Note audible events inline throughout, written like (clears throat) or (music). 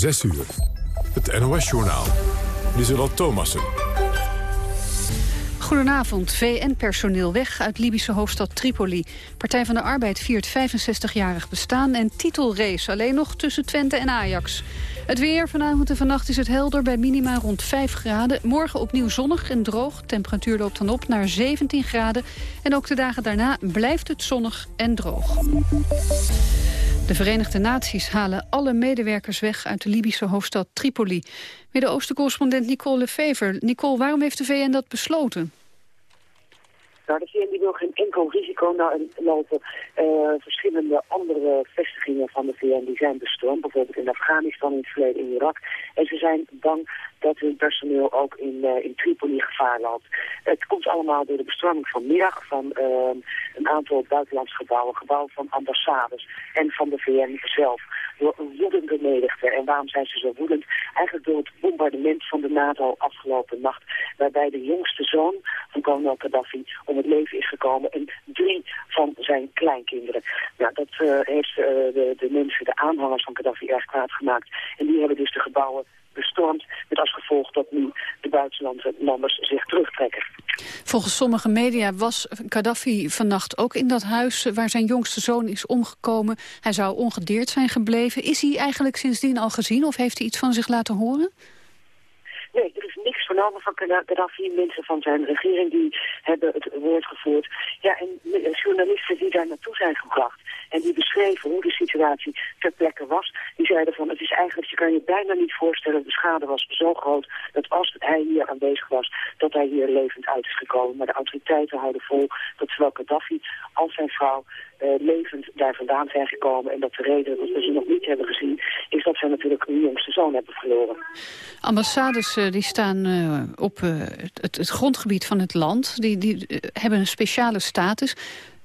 6 uur. Het NOS-journaal. Lieselot Thomassen. Goedenavond. VN-personeel weg uit Libische hoofdstad Tripoli. Partij van de Arbeid viert 65-jarig bestaan... en titelrace alleen nog tussen Twente en Ajax. Het weer vanavond en vannacht is het helder bij minima rond 5 graden. Morgen opnieuw zonnig en droog. Temperatuur loopt dan op naar 17 graden. En ook de dagen daarna blijft het zonnig en droog. De Verenigde Naties halen alle medewerkers weg uit de Libische hoofdstad Tripoli. Midden-Oosten-correspondent Nicole Lefever. Nicole, waarom heeft de VN dat besloten? Nou, de VN wil geen enkel risico lopen. Uh, verschillende andere vestigingen van de VN die zijn bestormd. Bijvoorbeeld in Afghanistan, in het verleden in Irak. En ze zijn bang dat hun personeel ook in, uh, in Tripoli gevaar loopt. Het komt allemaal door de bestorming vanmiddag van uh, een aantal buitenlandse gebouwen. Gebouwen van ambassades en van de VN zelf. Door een woedende menigte. En waarom zijn ze zo woedend? Eigenlijk door het bombardement van de NATO afgelopen nacht. Waarbij de jongste zoon van kolonel Gaddafi om het leven is gekomen. En drie van zijn kleinkinderen. Nou, dat uh, heeft uh, de, de mensen, de aanhangers van Gaddafi erg kwaad gemaakt. En die hebben dus de gebouwen bestormd. Met als gevolg dat nu de buitenlandse zich terugtrekken. Volgens sommige media was Gaddafi vannacht ook in dat huis waar zijn jongste zoon is omgekomen. Hij zou ongedeerd zijn gebleven. Is hij eigenlijk sindsdien al gezien of heeft hij iets van zich laten horen? Nee, er is niks vernomen van Gaddafi. Mensen van zijn regering die hebben het woord gevoerd. Ja, en journalisten die daar naartoe zijn gebracht en die beschreven hoe de situatie ter plekke was, die zeiden van het is eigenlijk, je kan je bijna niet voorstellen, de schade was zo groot dat als hij hier aanwezig was, dat hij hier levend uit is gekomen. Maar de autoriteiten houden vol dat zowel Gaddafi als zijn vrouw levend daar vandaan zijn gekomen. En dat de reden dat we ze nog niet hebben gezien... is dat ze natuurlijk hun jongste zoon hebben verloren. Ambassades uh, die staan uh, op het, het, grondgebied van het land. Die, die hebben een speciale status.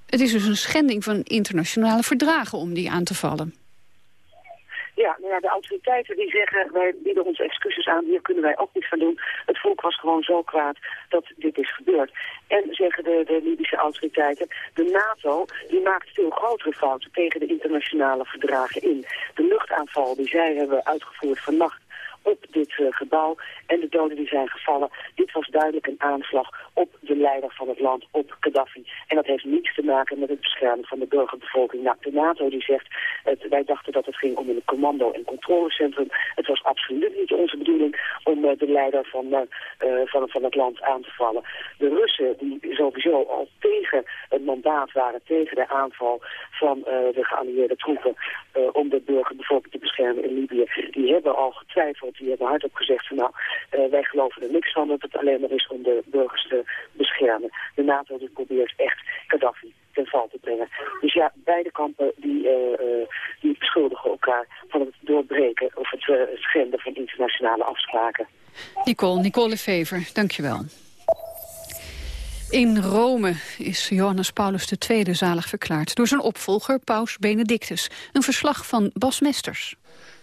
Het is dus een schending van internationale verdragen om die aan te vallen. Ja, nou ja, de autoriteiten die zeggen, wij bieden onze excuses aan, hier kunnen wij ook niets van doen. Het volk was gewoon zo kwaad dat dit is gebeurd. En zeggen de, de Libische autoriteiten, de NATO die maakt veel grotere fouten tegen de internationale verdragen in. De luchtaanval die zij hebben uitgevoerd vannacht op dit uh, gebouw en de doden die zijn gevallen. Dit was duidelijk een aanslag op de leider van het land, op Gaddafi. En dat heeft niets te maken met het beschermen van de burgerbevolking. Nou, de NATO die zegt, het, wij dachten dat het ging om een commando- en controlecentrum. Het was absoluut niet onze bedoeling om uh, de leider van, uh, van, van het land aan te vallen. De Russen die sowieso al tegen het mandaat waren, tegen de aanval van de geallieerde troepen om de burgerbevolking te beschermen in Libië, die hebben al getwijfeld die hebben hardop gezegd van nou, uh, wij geloven er niks van dat het alleen maar is om de burgers te beschermen. De NATO die probeert echt Gaddafi ten val te brengen. Dus ja, beide kampen die, uh, uh, die beschuldigen elkaar van het doorbreken of het schenden van internationale afspraken. Nicole, Nicole Fever, dankjewel. In Rome is Johannes Paulus II zalig verklaard door zijn opvolger Paus Benedictus. Een verslag van Bas Mesters.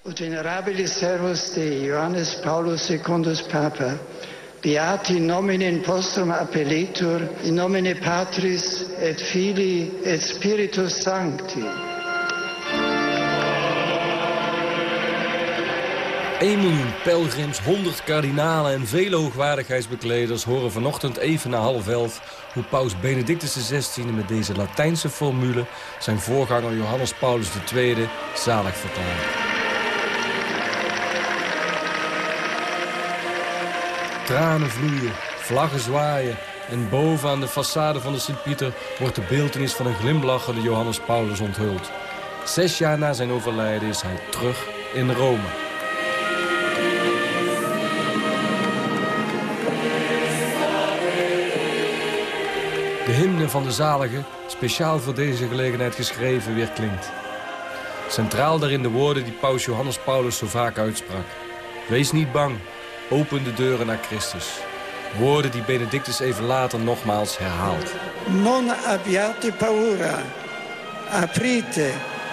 Ut venerabilis servus de Johannes Paulus secundus Papa, beati nomine postrum appellitur, in nomine Patris et Filii et Spiritus Sancti. 1 miljoen pelgrims, 100 kardinalen en vele hoogwaardigheidsbekleders horen vanochtend even na half elf hoe paus Benedictus XVI met deze Latijnse formule zijn voorganger Johannes Paulus II zalig verklaart. Tranen vloeien, vlaggen zwaaien en boven aan de façade van de Sint-Pieter wordt de beeltenis van een glimlachende Johannes Paulus onthuld. Zes jaar na zijn overlijden is hij terug in Rome. De hymne van de zalige, speciaal voor deze gelegenheid geschreven, weer klinkt. Centraal daarin de woorden die paus Johannes Paulus zo vaak uitsprak. Wees niet bang, open de deuren naar Christus. Woorden die Benedictus even later nogmaals herhaalt. Non abbiate paura. Aprite,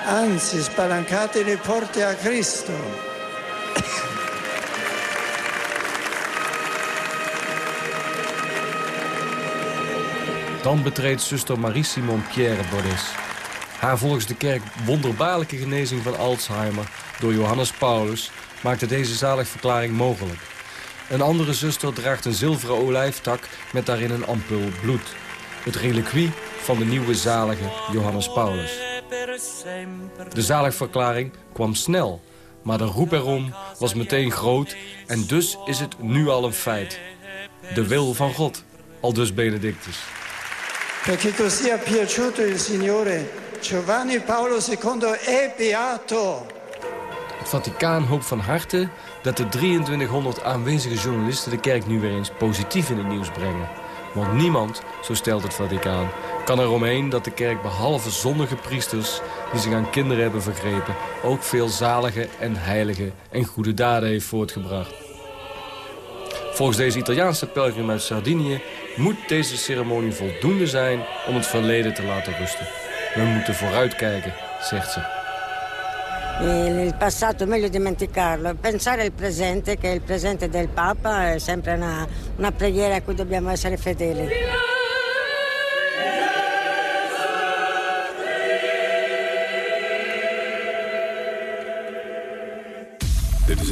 anzi spalancate le porte a Cristo. Dan betreedt zuster Marie-Simon Pierre Bordes. Haar volgens de kerk wonderbaarlijke genezing van Alzheimer door Johannes Paulus, maakte deze zaligverklaring mogelijk. Een andere zuster draagt een zilveren olijftak met daarin een ampul bloed. Het reliquie van de nieuwe zalige Johannes Paulus. De zaligverklaring kwam snel, maar de roep erom was meteen groot... en dus is het nu al een feit. De wil van God, al dus Benedictus. Perché tu sia piaciuto il Signore, Giovanni Paolo II è beato. Het Vaticaan hoopt van harte dat de 2300 aanwezige journalisten de kerk nu weer eens positief in het nieuws brengen. Want niemand, zo stelt het Vaticaan, kan er omheen dat de kerk behalve zondige priesters... die zich aan kinderen hebben vergrepen... ook veel zalige en heilige en goede daden heeft voortgebracht. Volgens deze Italiaanse pelgrim uit Sardinië... moet deze ceremonie voldoende zijn om het verleden te laten rusten. We moeten vooruitkijken, zegt ze. Il passato è meglio dimenticarlo, pensare al presente, che il presente del Papa è sempre una, una preghiera a cui dobbiamo essere fedeli.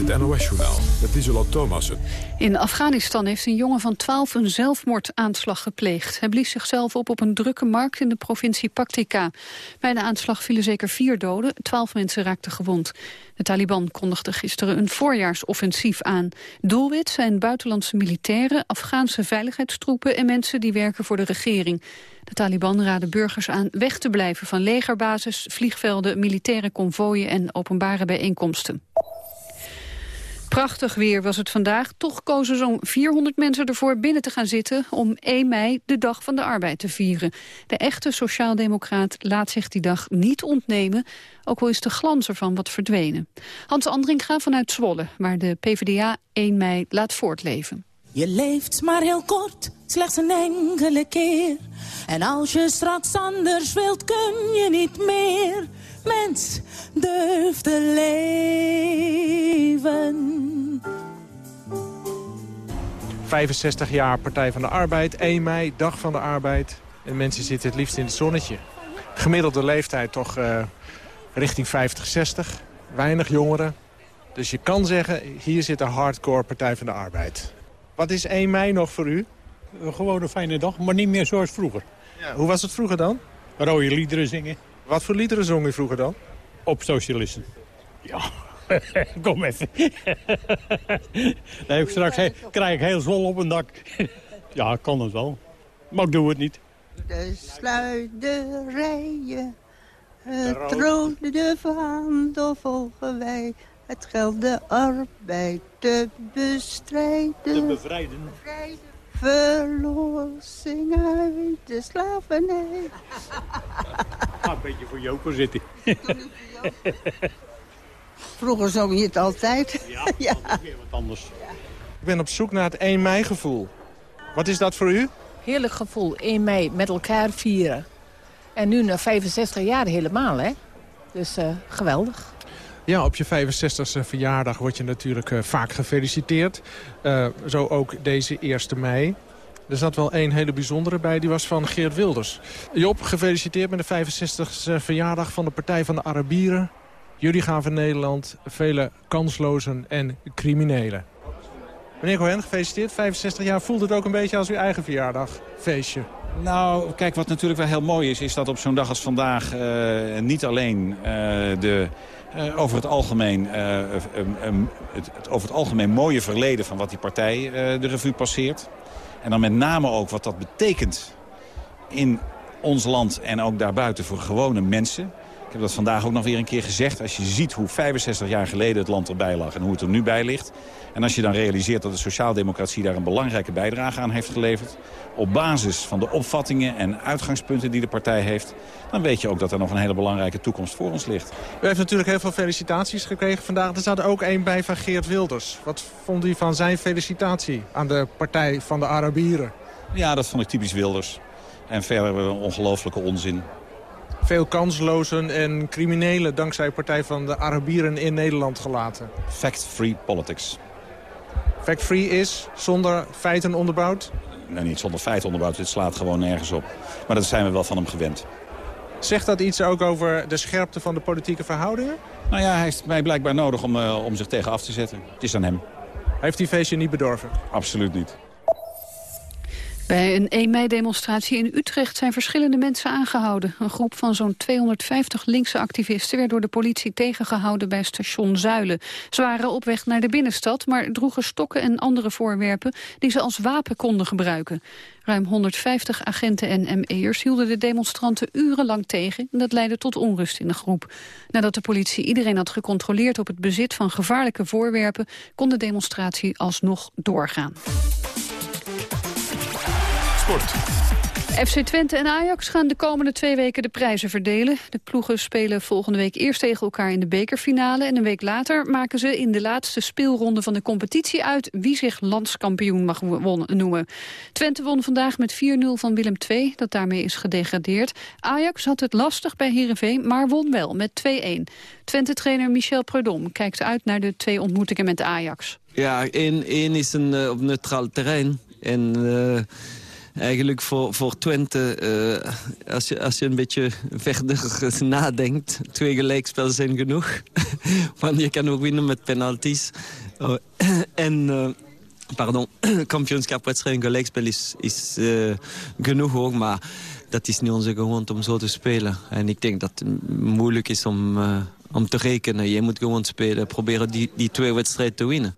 Het NOS-journaal met Isola Thomassen. In Afghanistan heeft een jongen van 12 een zelfmoordaanslag gepleegd. Hij blies zichzelf op op een drukke markt in de provincie Paktika. Bij de aanslag vielen zeker vier doden, 12 mensen raakten gewond. De Taliban kondigde gisteren een voorjaarsoffensief aan. Doelwit zijn buitenlandse militairen, Afghaanse veiligheidstroepen... en mensen die werken voor de regering. De Taliban raden burgers aan weg te blijven van legerbasis, vliegvelden, militaire konvooien en openbare bijeenkomsten. Prachtig weer was het vandaag. Toch kozen zo'n 400 mensen ervoor binnen te gaan zitten... om 1 mei de Dag van de Arbeid te vieren. De echte sociaaldemocraat laat zich die dag niet ontnemen... ook al is de glans ervan wat verdwenen. Hans Andringa vanuit Zwolle, waar de PvdA 1 mei laat voortleven. Je leeft maar heel kort, slechts een enkele keer. En als je straks anders wilt, kun je niet meer mens durft te leven. 65 jaar Partij van de Arbeid, 1 mei, Dag van de Arbeid. En mensen zitten het liefst in het zonnetje. Gemiddelde leeftijd toch uh, richting 50, 60. Weinig jongeren. Dus je kan zeggen, hier zit een hardcore Partij van de Arbeid. Wat is 1 mei nog voor u? Gewoon een fijne dag, maar niet meer zoals vroeger. Ja, hoe was het vroeger dan? Rode liederen zingen. Wat voor liederen zong u vroeger dan? Op socialisten. Ja, (laughs) kom even. nee, straks he, krijg ik heel zwol op een dak. ja, kan het wel. Maar ik doe het niet. De sluiterijen, het rode vaandel volgen wij. Het geld de arbeid te bestrijden. Te bevrijden. bevrijden. Verlossing uit de slavernij. Ah, een beetje voor Joker zitten. Vroeger zong je het altijd. Ja, (laughs) ja. weer wat anders. Ik ben op zoek naar het 1 mei gevoel. Wat is dat voor u? Heerlijk gevoel, 1 mei met elkaar vieren. En nu na 65 jaar helemaal, hè. Dus uh, geweldig. Ja, op je 65e verjaardag word je natuurlijk uh, vaak gefeliciteerd. Uh, zo ook deze 1 mei. Er zat wel één hele bijzondere bij, die was van Geert Wilders. Job, gefeliciteerd met de 65e verjaardag van de Partij van de Arabieren. Jullie gaven Nederland vele kanslozen en criminelen. Meneer Cohen, gefeliciteerd. 65 jaar voelt het ook een beetje als uw eigen verjaardag. Feestje. Nou, kijk, wat natuurlijk wel heel mooi is... is dat op zo'n dag als vandaag uh, niet alleen de uh, over, het algemeen, uh, um, het, het, over het algemeen mooie verleden van wat die partij de revue passeert. En dan met name ook wat dat betekent in ons land en ook daarbuiten voor gewone mensen. Ik heb dat vandaag ook nog weer een keer gezegd. Als je ziet hoe 65 jaar geleden het land erbij lag en hoe het er nu bij ligt. En als je dan realiseert dat de sociaaldemocratie daar een belangrijke bijdrage aan heeft geleverd. Op basis van de opvattingen en uitgangspunten die de partij heeft. Dan weet je ook dat er nog een hele belangrijke toekomst voor ons ligt. U heeft natuurlijk heel veel felicitaties gekregen vandaag. Er zat ook één bij van Geert Wilders. Wat vond u van zijn felicitatie aan de Partij van de Arabieren? Ja, dat vond ik typisch Wilders. En verder een ongelooflijke onzin. Veel kanslozen en criminelen dankzij Partij van de Arabieren in Nederland gelaten. Fact-free politics. Fact-free is zonder feiten onderbouwd? Nee, niet zonder feiten onderbouwd. Dit slaat gewoon nergens op. Maar dat zijn we wel van hem gewend. Zegt dat iets ook over de scherpte van de politieke verhoudingen? Nou ja, hij heeft mij blijkbaar nodig om, uh, om zich tegen af te zetten. Het is aan hem. Heeft die feestje niet bedorven? Absoluut niet. Bij een 1 mei-demonstratie in Utrecht zijn verschillende mensen aangehouden. Een groep van zo'n 250 linkse activisten werd door de politie tegengehouden bij station Zuilen. Ze waren op weg naar de binnenstad, maar droegen stokken en andere voorwerpen die ze als wapen konden gebruiken. Ruim 150 agenten en ME'ers hielden de demonstranten urenlang tegen en dat leidde tot onrust in de groep. Nadat de politie iedereen had gecontroleerd op het bezit van gevaarlijke voorwerpen, kon de demonstratie alsnog doorgaan. FC Twente en Ajax gaan de komende twee weken de prijzen verdelen. De ploegen spelen volgende week eerst tegen elkaar in de bekerfinale... en een week later maken ze in de laatste speelronde van de competitie uit... wie zich landskampioen mag noemen. Twente won vandaag met 4-0 van Willem II, dat daarmee is gedegradeerd. Ajax had het lastig bij Heerenveen, maar won wel met 2-1. Twente-trainer Michel Prudhomme kijkt uit naar de twee ontmoetingen met Ajax. Ja, één is een, uh, op neutraal terrein. En... Uh eigenlijk voor, voor Twente, uh, als, je, als je een beetje verder (laughs) nadenkt... twee gelijkspel zijn genoeg. (laughs) Want je kan ook winnen met penalties. Uh, (clears throat) en... Uh, pardon, (clears throat) kampioenschapwedstrijd gelijkspel is, is genoeg hoor, maar dat is niet onze gewoonte om zo te spelen. En ik denk dat het moeilijk is om, om te rekenen. Je moet gewoon spelen, proberen die, die twee wedstrijden te winnen.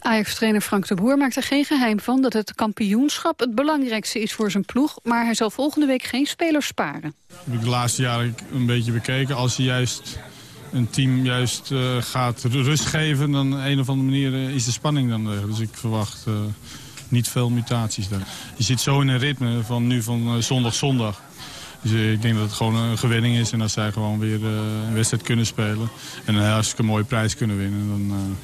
Ajax-trainer Frank de Boer maakt er geen geheim van... dat het kampioenschap het belangrijkste is voor zijn ploeg... maar hij zal volgende week geen spelers sparen. heb ik de laatste jaren een beetje bekeken. Als je juist een team juist uh, gaat rust geven... dan een of andere manier uh, is de spanning dan weg. Dus ik verwacht uh, niet veel mutaties daar. Je zit zo in een ritme van nu van zondag zondag. Dus ik denk dat het gewoon een gewinning is en dat zij gewoon weer een wedstrijd kunnen spelen. En een hartstikke mooie prijs kunnen winnen. Dan,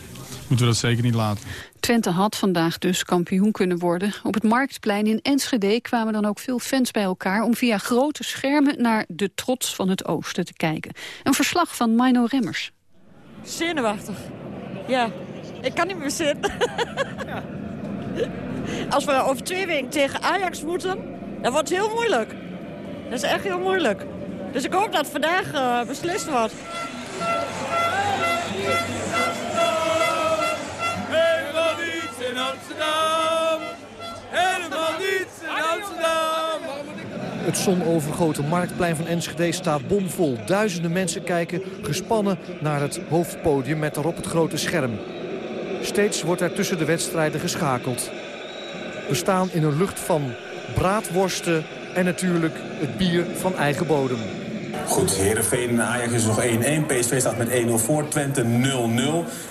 moeten we dat zeker niet laten. Twente had vandaag dus kampioen kunnen worden. Op het Marktplein in Enschede kwamen dan ook veel fans bij elkaar... om via grote schermen naar de trots van het oosten te kijken. Een verslag van Mino Remmers. Zenuwachtig. Ja, ik kan niet meer zitten. Ja. (laughs) Als we over twee weken tegen Ajax moeten, dan wordt het heel moeilijk. Dat is echt heel moeilijk. Dus ik hoop dat vandaag uh, beslist wordt. In Amsterdam. Helemaal niets in Amsterdam. Het zonovergoten marktplein van Enschede staat bomvol. Duizenden mensen kijken gespannen naar het hoofdpodium met daarop het grote scherm. Steeds wordt er tussen de wedstrijden geschakeld. We staan in een lucht van braadworsten en natuurlijk het bier van eigen bodem. Goed, Heerenveen en Ajax is nog 1-1. PSV staat met 1-0 voor. Twente 0-0.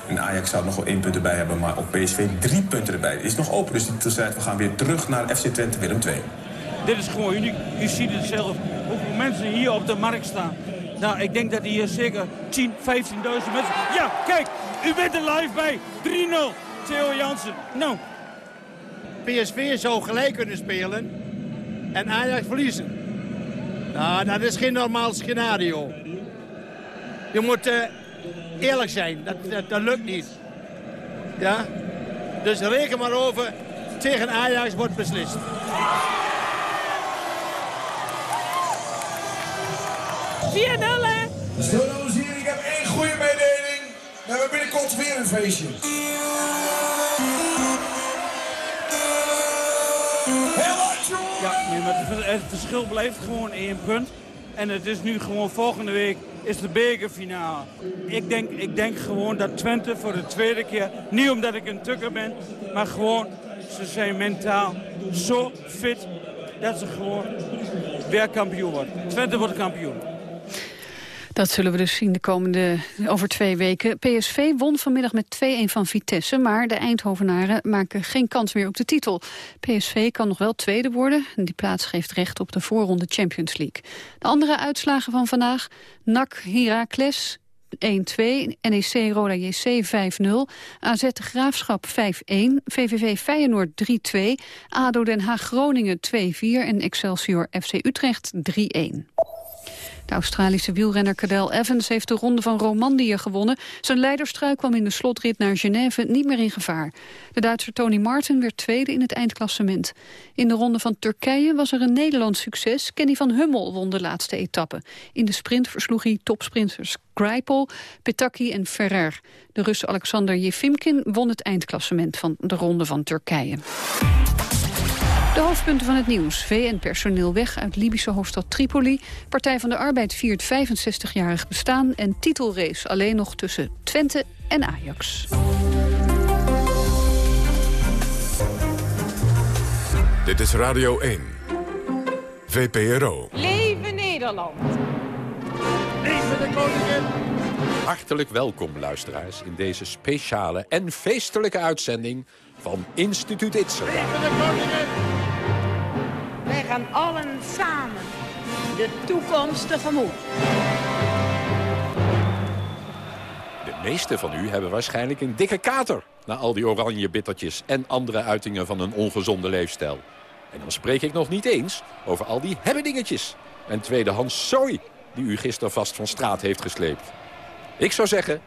En Ajax zou nog wel één punt erbij hebben, maar op PSV drie punten erbij. Het is nog open, dus die strijd. We gaan weer terug naar FC Twente Willem 2. Dit is gewoon uniek. U ziet het zelf. Hoeveel mensen hier op de markt staan. Nou, ik denk dat hier zeker 10, 15.000 mensen... Ja, kijk, u bent er live bij. 3-0. Theo Jansen. Nou. PSV zou gelijk kunnen spelen en Ajax verliezen. Nou, dat is geen normaal scenario. Je moet uh, eerlijk zijn, dat, dat, dat, lukt niet. Ja? Dus reken maar over, tegen Ajax wordt beslist. Vier 0 hè? Zo, dames en heren, ik heb één goede mededeling. We hebben binnenkort weer een feestje. Ja, maar het verschil blijft gewoon één punt. En het is nu gewoon volgende week is de bekerfinale. Ik denk, ik denk gewoon dat Twente voor de tweede keer, niet omdat ik een tukker ben, maar gewoon, ze zijn mentaal zo fit dat ze gewoon weer kampioen worden. Twente wordt kampioen. Dat zullen we dus zien de komende over twee weken. PSV won vanmiddag met 2-1 van Vitesse, maar de Eindhovenaren maken geen kans meer op de titel. PSV kan nog wel tweede worden en die plaats geeft recht op de voorronde Champions League. De andere uitslagen van vandaag, NAC Heracles 1-2, NEC Roda JC 5-0, AZ Graafschap 5-1, VVV Feyenoord 3-2, ADO Den Haag Groningen 2-4 en Excelsior FC Utrecht 3-1. De Australische wielrenner Cadel Evans heeft de ronde van Romandie gewonnen. Zijn leiderstrui kwam in de slotrit naar Genève niet meer in gevaar. De Duitser Tony Martin werd tweede in het eindklassement. In de ronde van Turkije was er een Nederlands succes. Kenny van Hummel won de laatste etappe. In de sprint versloeg hij topsprinters Greipel, Petaki en Ferrer. De Rus Alexander Jefimkin won het eindklassement van de ronde van Turkije. De hoofdpunten van het nieuws. VN-personeel weg uit Libische hoofdstad Tripoli. Partij van de Arbeid viert 65-jarig bestaan... en titelrace alleen nog tussen Twente en Ajax. Dit is Radio 1. VPRO. Leven Nederland. Leven de koningin. Hartelijk welkom, luisteraars, in deze speciale en feestelijke uitzending van Instituut Itzerda. Gaan allen samen de toekomst tegemoet. De meesten van u hebben waarschijnlijk een dikke kater... na al die oranje bittertjes en andere uitingen van een ongezonde leefstijl. En dan spreek ik nog niet eens over al die hebbedingetjes... en tweedehands zooi die u gisteren vast van straat heeft gesleept. Ik zou zeggen,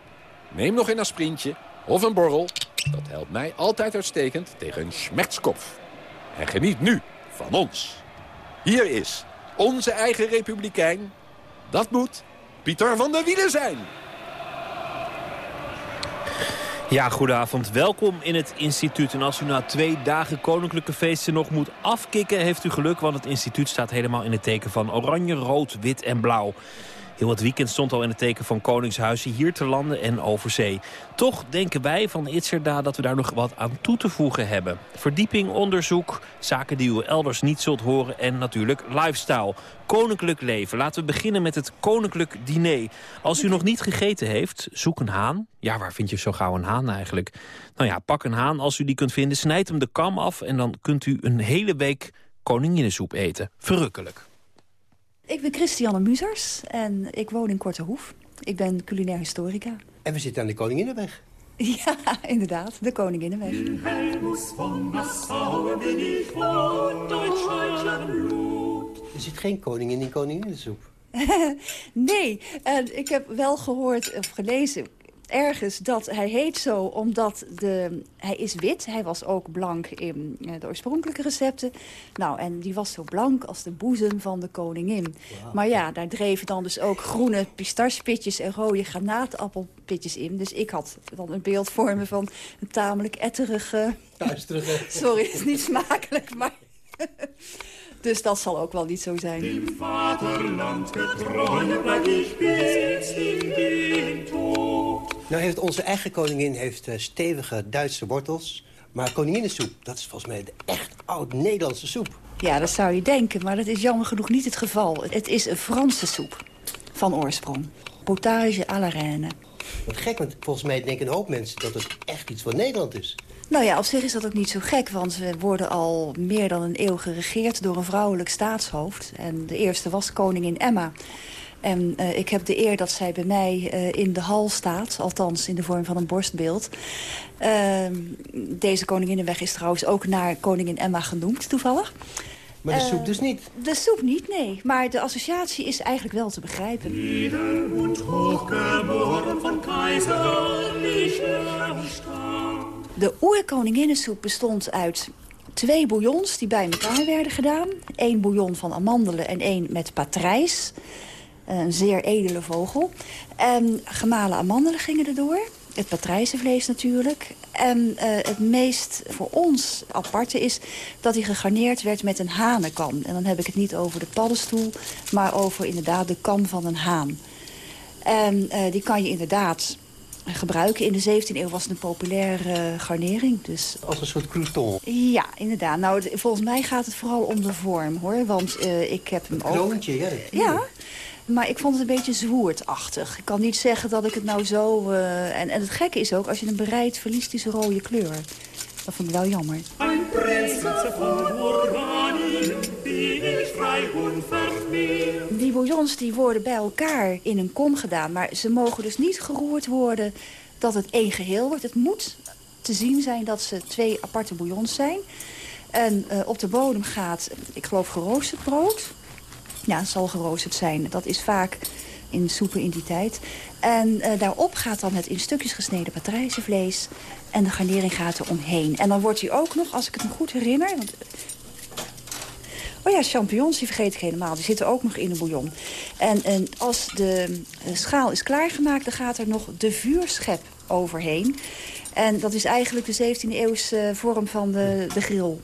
neem nog een aspirintje of een borrel. Dat helpt mij altijd uitstekend tegen een schmertskopf. En geniet nu van ons. Hier is onze eigen republikein. Dat moet Pieter van der Wielen zijn. Ja, goedenavond. Welkom in het instituut. En als u na twee dagen koninklijke feesten nog moet afkicken... heeft u geluk, want het instituut staat helemaal in het teken van oranje, rood, wit en blauw. Heel het weekend stond al in het teken van Koningshuizen hier te landen en over zee. Toch denken wij van Itzerda dat we daar nog wat aan toe te voegen hebben. Verdieping, onderzoek, zaken die u elders niet zult horen en natuurlijk lifestyle. Koninklijk leven. Laten we beginnen met het koninklijk diner. Als u nog niet gegeten heeft, zoek een haan. Ja, waar vind je zo gauw een haan eigenlijk? Nou ja, pak een haan als u die kunt vinden. Snijd hem de kam af en dan kunt u een hele week koninginnensoep eten. Verrukkelijk. Ik ben Christiane Muzers en ik woon in Kortehoef. Ik ben culinair historica. En we zitten aan de Koninginnenweg. (laughs) Ja, inderdaad, de Koninginnenweg. Er zit geen koningin in koninginnensoep. (laughs) nee, en ik heb wel gehoord of gelezen ergens dat hij heet zo omdat de, hij is wit. Hij was ook blank in eh, de oorspronkelijke recepten. Nou, en die was zo blank als de boezem van de koningin. Maar ja, daar dreven dan dus ook groene pistachepitjes en rode granaatappelpitjes in. Dus ik had dan een beeld voor me van een tamelijk etterige... Duisterige. Sorry, het is niet smakelijk, maar... Dus dat zal ook wel niet zo zijn. Vaterland bis in den Tod. Nou heeft onze eigen koningin heeft, eh, stevige Duitse wortels. Maar koninginnensoep, dat is volgens mij de echt oud-Nederlandse soep. Ja, dat zou je denken, maar dat is jammer genoeg niet het geval. Het is een Franse soep van oorsprong. Potage à la reine. Wat gek, want volgens mij denken een hoop mensen dat het echt iets van Nederland is. Nou ja, op zich is dat ook niet zo gek, want we worden al meer dan een eeuw geregeerd door een vrouwelijk staatshoofd. En de eerste was koningin Emma. En uh, ik heb de eer dat zij bij mij uh, in de hal staat, althans in de vorm van een borstbeeld. Uh, deze Koninginnenweg is trouwens ook naar koningin Emma genoemd, toevallig. Maar de soep dus niet? De soep niet, nee. Maar de associatie is eigenlijk wel te begrijpen. De oerkoninginnensoep bestond uit twee bouillons die bij elkaar werden gedaan. Eén bouillon van amandelen en één met patrijs. Een zeer edele vogel. En gemalen amandelen gingen erdoor. Het patrijzenvlees natuurlijk. En uh, het meest voor ons aparte is dat hij gegarneerd werd met een hanenkam. En dan heb ik het niet over de paddenstoel, maar over inderdaad de kam van een haan. En uh, die kan je inderdaad gebruiken. In de 17e eeuw was het een populaire garnering. Dus... Als een soort crouton? Ja, inderdaad. Nou, volgens mij gaat het vooral om de vorm, hoor. Want ik heb hem een ook... kroontje, ja. Ja, maar ik vond het een beetje zwoerdachtig. Ik kan niet zeggen dat ik het nou zo... Uh, en, en het gekke is ook, als je hem bereidt, verliest hij zijn rode kleur. Dat vond ik wel jammer. Vermehrt. Die bouillons die worden bij elkaar in een kom gedaan. Maar ze mogen dus niet geroerd worden dat het één geheel wordt. Het moet te zien zijn dat ze twee aparte bouillons zijn. En uh, op de bodem gaat, ik geloof, geroosterd brood. Ja, zal geroosterd zijn. Dat is vaak in soepen in die tijd. En uh, daarop gaat dan het in stukjes gesneden patrijzenvlees. En de garnering gaat er omheen. En dan wordt hij ook nog, als ik het me goed herinner... Want Oh ja, champignons, die vergeet ik helemaal. Die zitten ook nog in de bouillon. En, en als de schaal is klaargemaakt, dan gaat er nog de vuurschep overheen. En dat is eigenlijk de 17e eeuwse vorm van de, de grill.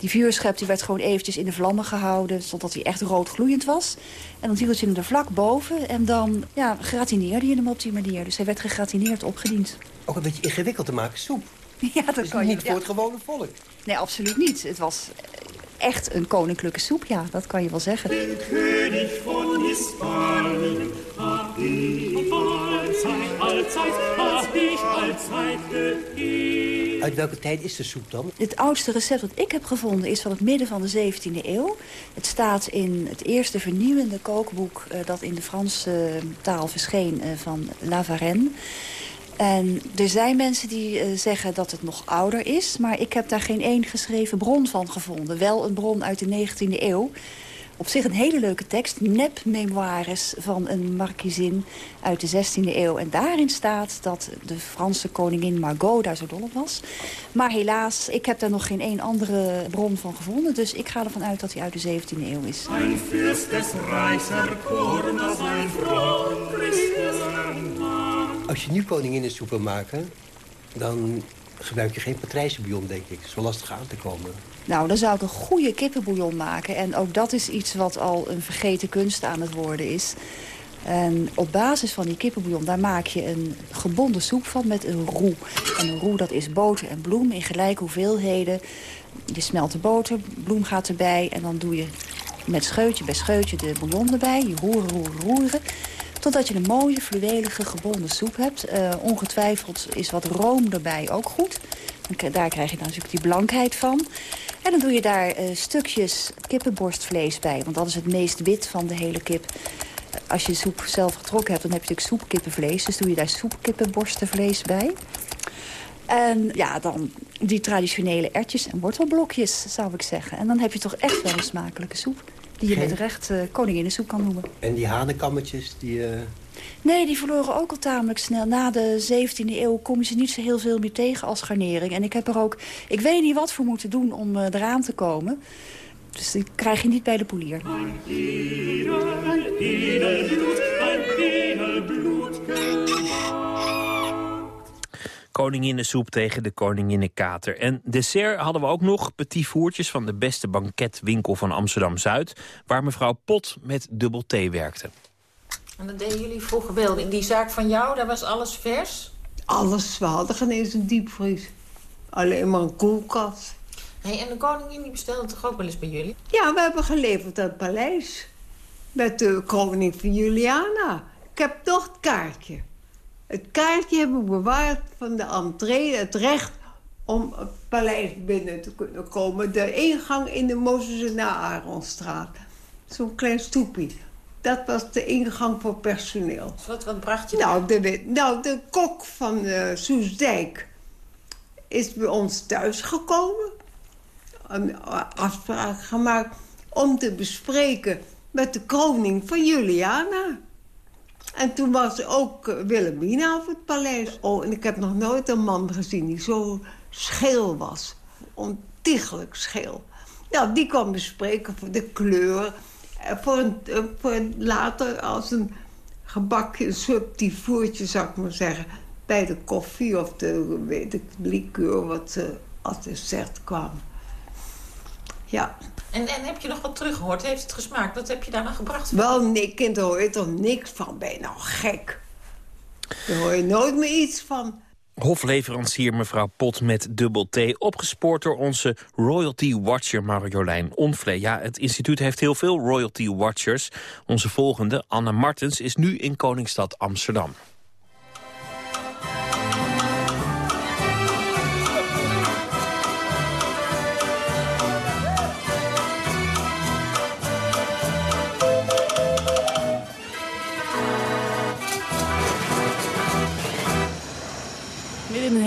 Die vuurschep die werd gewoon eventjes in de vlammen gehouden... totdat hij echt rood gloeiend was. En dan hield je hem er vlak boven en dan ja, gratineerde je hem op die manier. Dus hij werd gegratineerd opgediend. Ook een beetje ingewikkeld te maken, soep. (laughs) Ja, dat dus kan niet je, voor het gewone volk. Nee, absoluut niet. Het was echt een koninklijke soep, ja, dat kan je wel zeggen. De koning van Hispanien gegeven. Uit welke tijd is de soep dan? Het oudste recept dat ik heb gevonden is van het midden van de 17e eeuw. Het staat in het eerste vernieuwende kookboek uh, dat in de Franse uh, taal verscheen uh, van La Varenne. En er zijn mensen die uh, zeggen dat het nog ouder is... maar ik heb daar geen één geschreven bron van gevonden. Wel een bron uit de 19e eeuw. Op zich een hele leuke tekst, nep-memoires van een markiezin uit de 16e eeuw. En daarin staat dat de Franse koningin Margot daar zo dol op was. Maar helaas, ik heb daar nog geen één andere bron van gevonden. Dus ik ga ervan uit dat hij uit de 17e eeuw is. Fürst des Reichs erkoren als ein Als je nu koninginnensoep wil maken, dan gebruik je geen patrijzenbouillon, denk ik. Het is wel lastig aan te komen. Nou, dan zou ik een goede kippenbouillon maken. En ook dat is iets wat al een vergeten kunst aan het worden is. En op basis van die kippenbouillon, daar maak je een gebonden soep van met een roe. En een roe, dat is boter en bloem in gelijke hoeveelheden. Je smelt de boter, bloem gaat erbij en dan doe je met scheutje bij scheutje de bouillon erbij. Je roeren, roeren, roeren. Totdat je een mooie, fluwelige, gebonden soep hebt. Uh, ongetwijfeld is wat room erbij ook goed. Daar krijg je dan natuurlijk die blankheid van. En dan doe je daar uh, stukjes kippenborstvlees bij. Want dat is het meest wit van de hele kip. Als je soep zelf getrokken hebt, dan heb je natuurlijk soepkippenvlees. Dus doe je daar soepkippenborstenvlees bij. En ja, dan die traditionele ertjes en wortelblokjes, zou ik zeggen. En dan heb je toch echt wel een smakelijke soep. Die je met recht uh, koninginnensoep kan noemen. En die hanenkammetjes, die... Uh... Nee, die verloren ook al tamelijk snel. Na de 17e eeuw kom je ze niet zo heel veel meer tegen als garnering. En ik heb er ook... Ik weet niet wat voor moeten doen om uh, eraan te komen. Dus die krijg je niet bij de polier. Koninginnensoep tegen de koninginnenkater. En dessert hadden we ook nog petit voertjes van de beste banketwinkel van Amsterdam-Zuid... waar mevrouw Pot met dubbel T werkte. En dat deden jullie vroeger wel. In die zaak van jou, daar was alles vers? Alles. We hadden geen eens een diepvries. Alleen maar een koelkast. Hey, en de koningin die bestelde toch ook wel eens bij jullie? Ja, we hebben geleverd aan het paleis. Met de koning van Juliana. Ik heb nog het kaartje. Het kaartje hebben we bewaard van de entree. Het recht om het paleis binnen te kunnen komen. De ingang in de Mozes en Aaronstraat. Zo'n klein stoepje. Dat was de ingang voor personeel. Wat, wat bracht je nou de, nou, de kok van uh, Soesdijk is bij ons thuis gekomen. Een afspraak gemaakt om te bespreken met de koning van Juliana. En toen was ook Wilhelmina op het paleis. Oh, en ik heb nog nooit een man gezien die zo scheel was. Ontiegelijk scheel. Nou, die kwam bespreken voor de kleur. Voor, een, voor later als een gebakje, een subtivoertje, zou ik maar zeggen. Bij de koffie of de, weet ik, liqueur wat ze als dessert kwam. Ja. En, en heb je nog wat teruggehoord? Heeft het gesmaakt? Wat heb je daar nou gebracht? Wel, nee, kind, daar hoor je toch niks van. Ben je nou gek? Daar hoor je nooit meer iets van. Hofleverancier mevrouw Pot met dubbel T. Opgespoord door onze royalty watcher Marjolein Onvlee. Ja, het instituut heeft heel veel royalty watchers. Onze volgende, Anne Martens, is nu in Koningsstad Amsterdam.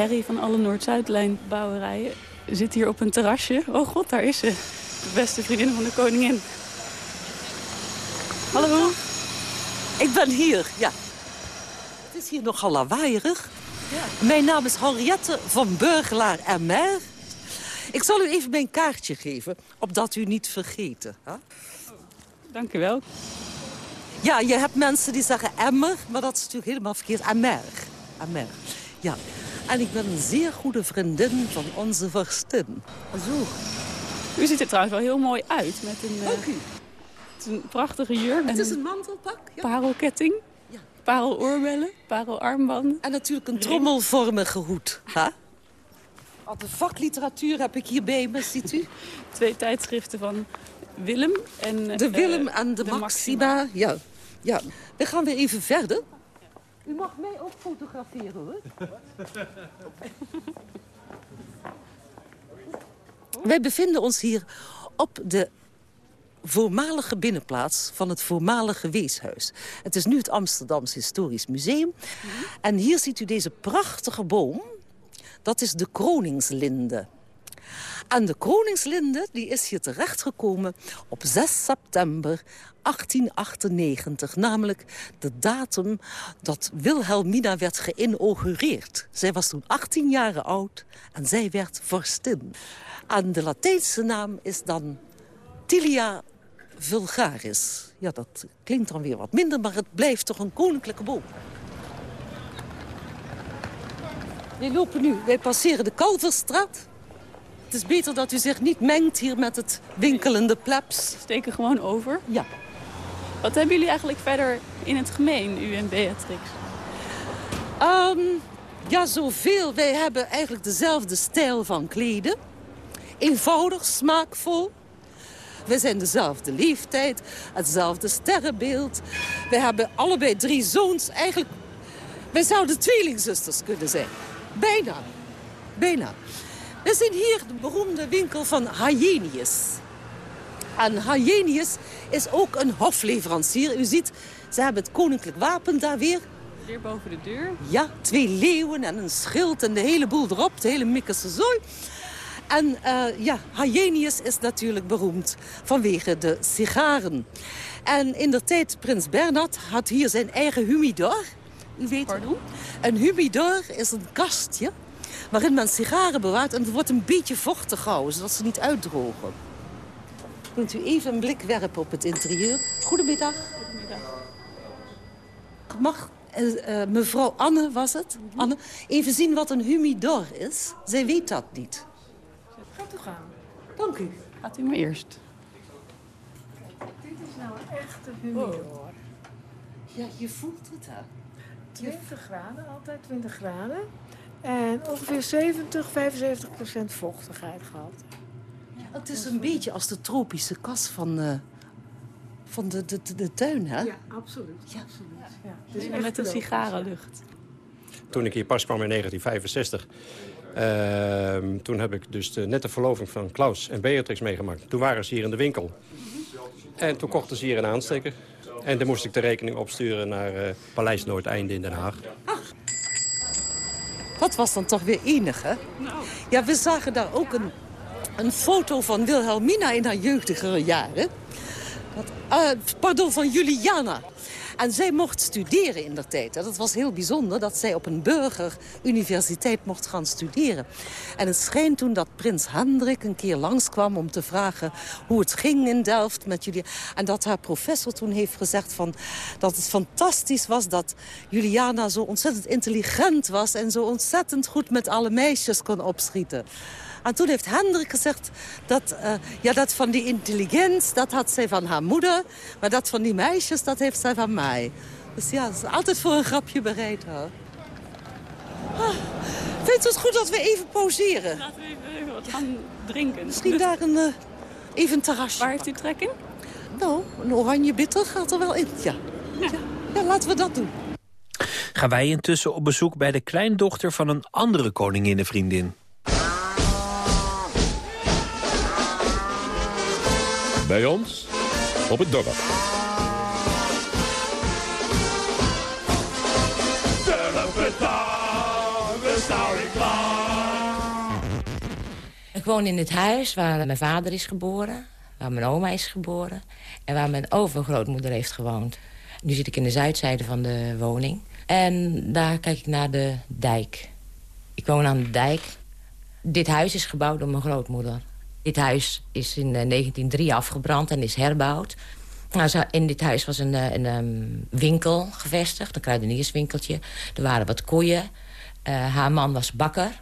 Herrie van alle Noord-Zuidlijn bouwerijen. Zit hier op een terrasje. Oh god, daar is ze. De beste vriendin van de koningin. Hallo. Ik ben hier, ja. Het is hier nogal lawaaierig. Ja. Mijn naam is Henriette van Burgelaar en Mer. Ik zal u even mijn kaartje geven, opdat u niet vergeten. Hè? Dank u wel. Ja, je hebt mensen die zeggen emmer, maar dat is natuurlijk helemaal verkeerd. Amer. Amer. Ja. En ik ben een zeer goede vriendin van onze vorstin. Zo. U ziet er trouwens wel heel mooi uit. Met een, uh, Dank u. Het is een prachtige jurk. Het is een mantelpak. Ja. Parelketting. Ja. Pareloorbellen. Parelarmbanden. En natuurlijk een trommelvormige hoed. Huh? Wat de vakliteratuur heb ik hier bij me, ziet u? (laughs) Twee tijdschriften van Willem en De Willem eh, en de, Maxima. Ja. ja. We gaan weer even verder. U mag mij ook fotograferen, hoor. Wij bevinden ons hier op de voormalige binnenplaats van het voormalige weeshuis. Het is nu het Amsterdamse Historisch Museum. En hier ziet u deze prachtige boom. Dat is de Kroningslinde. En de Kroningslinde die is hier terechtgekomen op 6 september 1898. Namelijk de datum dat Wilhelmina werd geïnaugureerd. Zij was toen 18 jaar oud en zij werd vorstin. En de Latijnse naam is dan Tilia vulgaris. Ja, dat klinkt dan weer wat minder, maar het blijft toch een koninklijke boom. Wij lopen nu, wij passeren de Kalverstraat. Het is beter dat u zich niet mengt hier met het winkelende plebs. Steken gewoon over. Ja. Wat hebben jullie eigenlijk verder in het gemeen, u en Beatrix? Um, ja, zoveel. Wij hebben eigenlijk dezelfde stijl van kleden. Eenvoudig, smaakvol. We zijn dezelfde leeftijd, hetzelfde sterrenbeeld. We hebben allebei drie zoons. Eigenlijk, wij zouden tweelingzusters kunnen zijn. Bijna. Bijna. We zien hier de beroemde winkel van Hajenius. En Hajenius is ook een hofleverancier. U ziet, ze hebben het koninklijk wapen daar weer. Weer boven de deur. Ja, twee leeuwen en een schild en de hele boel erop. De hele Mikkelse zooi. En uh, ja, Hajenius is natuurlijk beroemd vanwege de sigaren. En in de tijd, prins Bernhard had hier zijn eigen humidor. U weet Pardon? Een humidor is een kastje waarin men sigaren bewaart. En het wordt een beetje vochtig gehouden, zodat ze niet uitdrogen. Kunt u even een blik werpen op het interieur? Goedemiddag. Goedemiddag. Mag uh, uh, mevrouw Anne, was het? Mm -hmm. Anne, even zien wat een humidor is? Zij weet dat niet. Gaat u gaan. Dank u. Gaat u maar eerst. Dit is nou een echte humidor. Oh. Ja, je voelt het, hè? 20 graden, altijd 20 graden. En ongeveer 70, 75 procent vochtigheid gehad. Ja, het is een beetje als de tropische kas van, uh, van de, de, de, de, tuin, hè? Ja, absoluut. Ja. absoluut. Ja. Dus ja, met een sigarenlucht. Toen ik hier pas kwam in 1965... Uh, toen heb ik dus de nette verloving van Klaus en Beatrix meegemaakt. Toen waren ze hier in de winkel. En toen kochten ze hier een aansteker. En dan moest ik de rekening opsturen naar uh, Paleis Noordeinde in Den Haag. Dat was dan toch weer enig, hè? Ja, we zagen daar ook een, een foto van Wilhelmina in haar jeugdigere jaren. Uh, pardon, van Juliana. En zij mocht studeren in der tijd. Dat was heel bijzonder dat zij op een burgeruniversiteit mocht gaan studeren. En het schijnt toen dat prins Hendrik een keer langskwam om te vragen hoe het ging in Delft met jullie. En dat haar professor toen heeft gezegd van, dat het fantastisch was dat Juliana zo ontzettend intelligent was en zo ontzettend goed met alle meisjes kon opschieten. En toen heeft Hendrik gezegd dat, uh, ja, dat van die intelligentie, dat had zij van haar moeder. Maar dat van die meisjes, dat heeft zij van mij. Dus ja, ze is altijd voor een grapje bereid. Hoor. Ah, vindt u het goed dat we even pauzeren? Laten we even, even wat gaan drinken. Misschien daar een, uh, even een terrasje. Waar heeft u trek in? Nou, een oranje bitter gaat er wel in, ja. ja. ja. ja laten we dat doen. Gaan wij intussen op bezoek bij de kleindochter van een andere koninginnenvriendin. Bij ons op het dorp. Ik woon in het huis waar mijn vader is geboren. waar mijn oma is geboren... en waar mijn overgrootmoeder heeft gewoond. Nu zit ik in de zuidzijde van de woning. En daar kijk ik naar de dijk. Ik woon aan de dijk. Dit huis is gebouwd door mijn grootmoeder. Dit huis is in 1903 eh, afgebrand en is herbouwd. Nou, in dit huis was een, een, een winkel gevestigd, een kruidenierswinkeltje. Er waren wat koeien. Uh, haar man was bakker.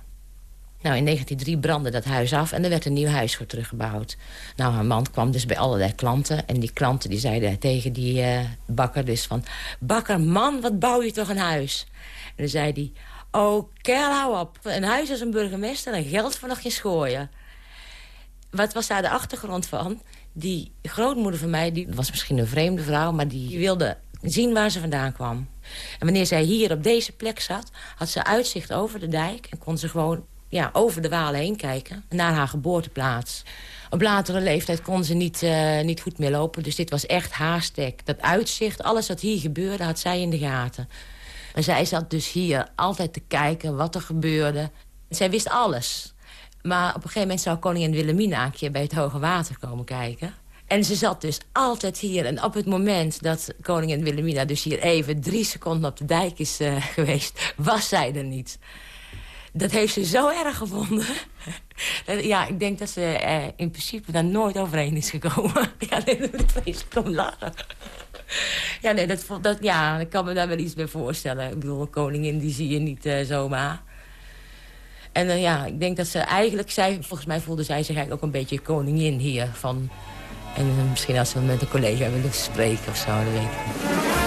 Nou, in 1903 brandde dat huis af en er werd een nieuw huis voor teruggebouwd. Nou, haar man kwam dus bij allerlei klanten. En die klanten die zeiden tegen die bakker dus van... Bakker, man, wat bouw je toch een huis? En dan zei hij... Oh, kerel, hou op. Een huis als een burgemeester en geld voor nog je schooien. Wat was daar de achtergrond van? Die grootmoeder van mij, die was misschien een vreemde vrouw... maar die wilde zien waar ze vandaan kwam. En wanneer zij hier op deze plek zat... had ze uitzicht over de dijk... en kon ze gewoon ja, over de Waal heen kijken. Naar haar geboorteplaats. Op latere leeftijd kon ze niet, uh, niet goed meer lopen. Dus dit was echt haar stek. Dat uitzicht, alles wat hier gebeurde, had zij in de gaten. En zij zat dus hier altijd te kijken wat er gebeurde. Zij wist alles. Maar op een gegeven moment zou koningin Wilhelmina een keer bij het Hoge Water komen kijken. En ze zat dus altijd hier. En op het moment dat koningin Wilhelmina dus hier even drie seconden op de dijk is uh, (laughs) geweest... was zij er niet. Dat heeft ze zo erg gevonden. (laughs) ja, ik denk dat ze uh, in principe daar nooit overheen is gekomen. (laughs) ja, nee, dat vreselijk om lachen. ja, nee, dat, ja, ik kan me daar wel iets bij voorstellen. Ik bedoel, koningin die zie je niet uh, zomaar. En uh, ja, ik denk dat ze eigenlijk... Zij, volgens mij voelde zij zich eigenlijk ook een beetje koningin hier. Van, en misschien als we met een collega willen spreken of zo, dat weet ik niet.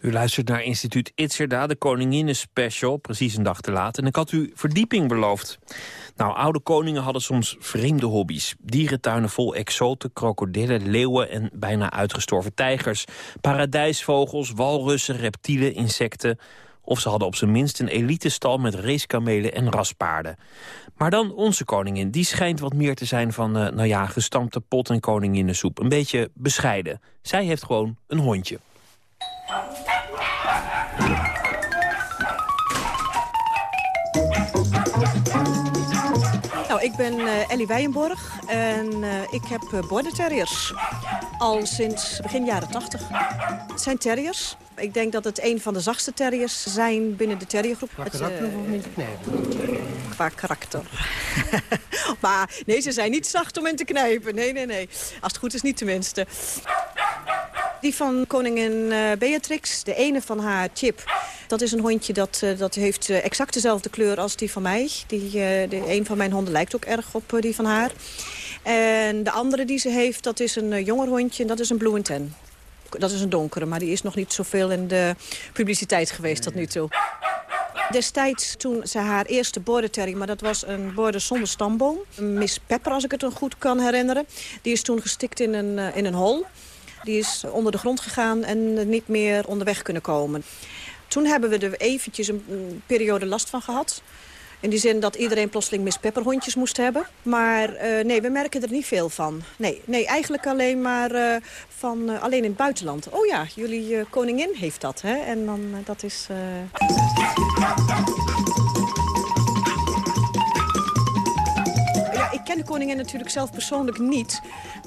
U luistert naar instituut Itzerda, de Koninginnen Special, precies een dag te laat. En ik had u verdieping beloofd. Nou, oude koningen hadden soms vreemde hobby's. Dierentuinen vol exoten, krokodillen, leeuwen en bijna uitgestorven tijgers. Paradijsvogels, walrussen, reptielen, insecten. Of ze hadden op zijn minst een elitestal met racekamelen en raspaarden. Maar dan onze koningin, die schijnt wat meer te zijn van, uh, nou ja, gestampte pot en koninginnensoep. Een beetje bescheiden. Zij heeft gewoon een hondje. Nou, ik ben uh, Ellie Weijenborg en uh, ik heb uh, border terriers. Al sinds begin jaren 80. Het zijn terriers. Ik denk dat het een van de zachtste terriers zijn binnen de terriergroep. Qua karakter of niet te knijpen? Qua karakter. maar nee, ze zijn niet zacht om in te knijpen. Nee, nee, nee. Als het goed is niet tenminste. Die van koningin Beatrix, de ene van haar, Chip... dat is een hondje dat, dat heeft exact dezelfde kleur als die van mij. Die, de, een van mijn honden lijkt ook erg op die van haar. En de andere die ze heeft, dat is een jonger hondje en dat is een Blue Ten. Dat is een donkere, maar die is nog niet zoveel in de publiciteit geweest tot nu toe. Destijds toen ze haar eerste border terrier, maar dat was een border zonder stamboom. Miss Pepper, als ik het goed kan herinneren. Die is toen gestikt in een, in een hol. Die is onder de grond gegaan en niet meer onderweg kunnen komen. Toen hebben we er eventjes een periode last van gehad. In die zin dat iedereen plotseling Miss Pepper hondjes moest hebben. Maar uh, nee, we merken er niet veel van. Nee, nee eigenlijk alleen maar uh, van, uh, alleen in het buitenland. Oh ja, jullie koningin heeft dat, hè? En dan, dat is... Ja, ik ken de koningin natuurlijk zelf persoonlijk niet.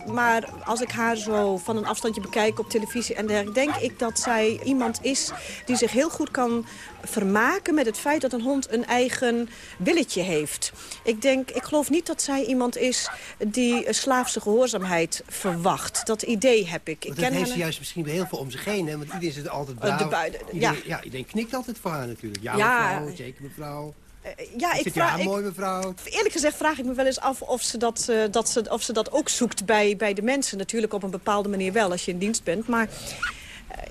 Maar als ik haar zo van een afstandje bekijk op televisie en dergelijke... denk ik dat zij iemand is die zich heel goed kan vermaken met het feit dat een hond een eigen willetje heeft. Ik denk, ik geloof niet dat zij iemand is die slaafse gehoorzaamheid verwacht. Dat idee heb ik. ik ken dat heeft ze juist misschien heel veel om zich heen, hè? want iedereen zit altijd braaf. De buiten, iedereen, ja. ja. iedereen knikt altijd voor haar natuurlijk. Ja, ja mevrouw, zeker mevrouw. Uh, ja, ik vraag, ja, mooi mevrouw. Eerlijk gezegd vraag ik me wel eens af of ze dat, uh, dat, ze, of ze dat ook zoekt bij, bij de mensen. Natuurlijk op een bepaalde manier wel als je in dienst bent. Maar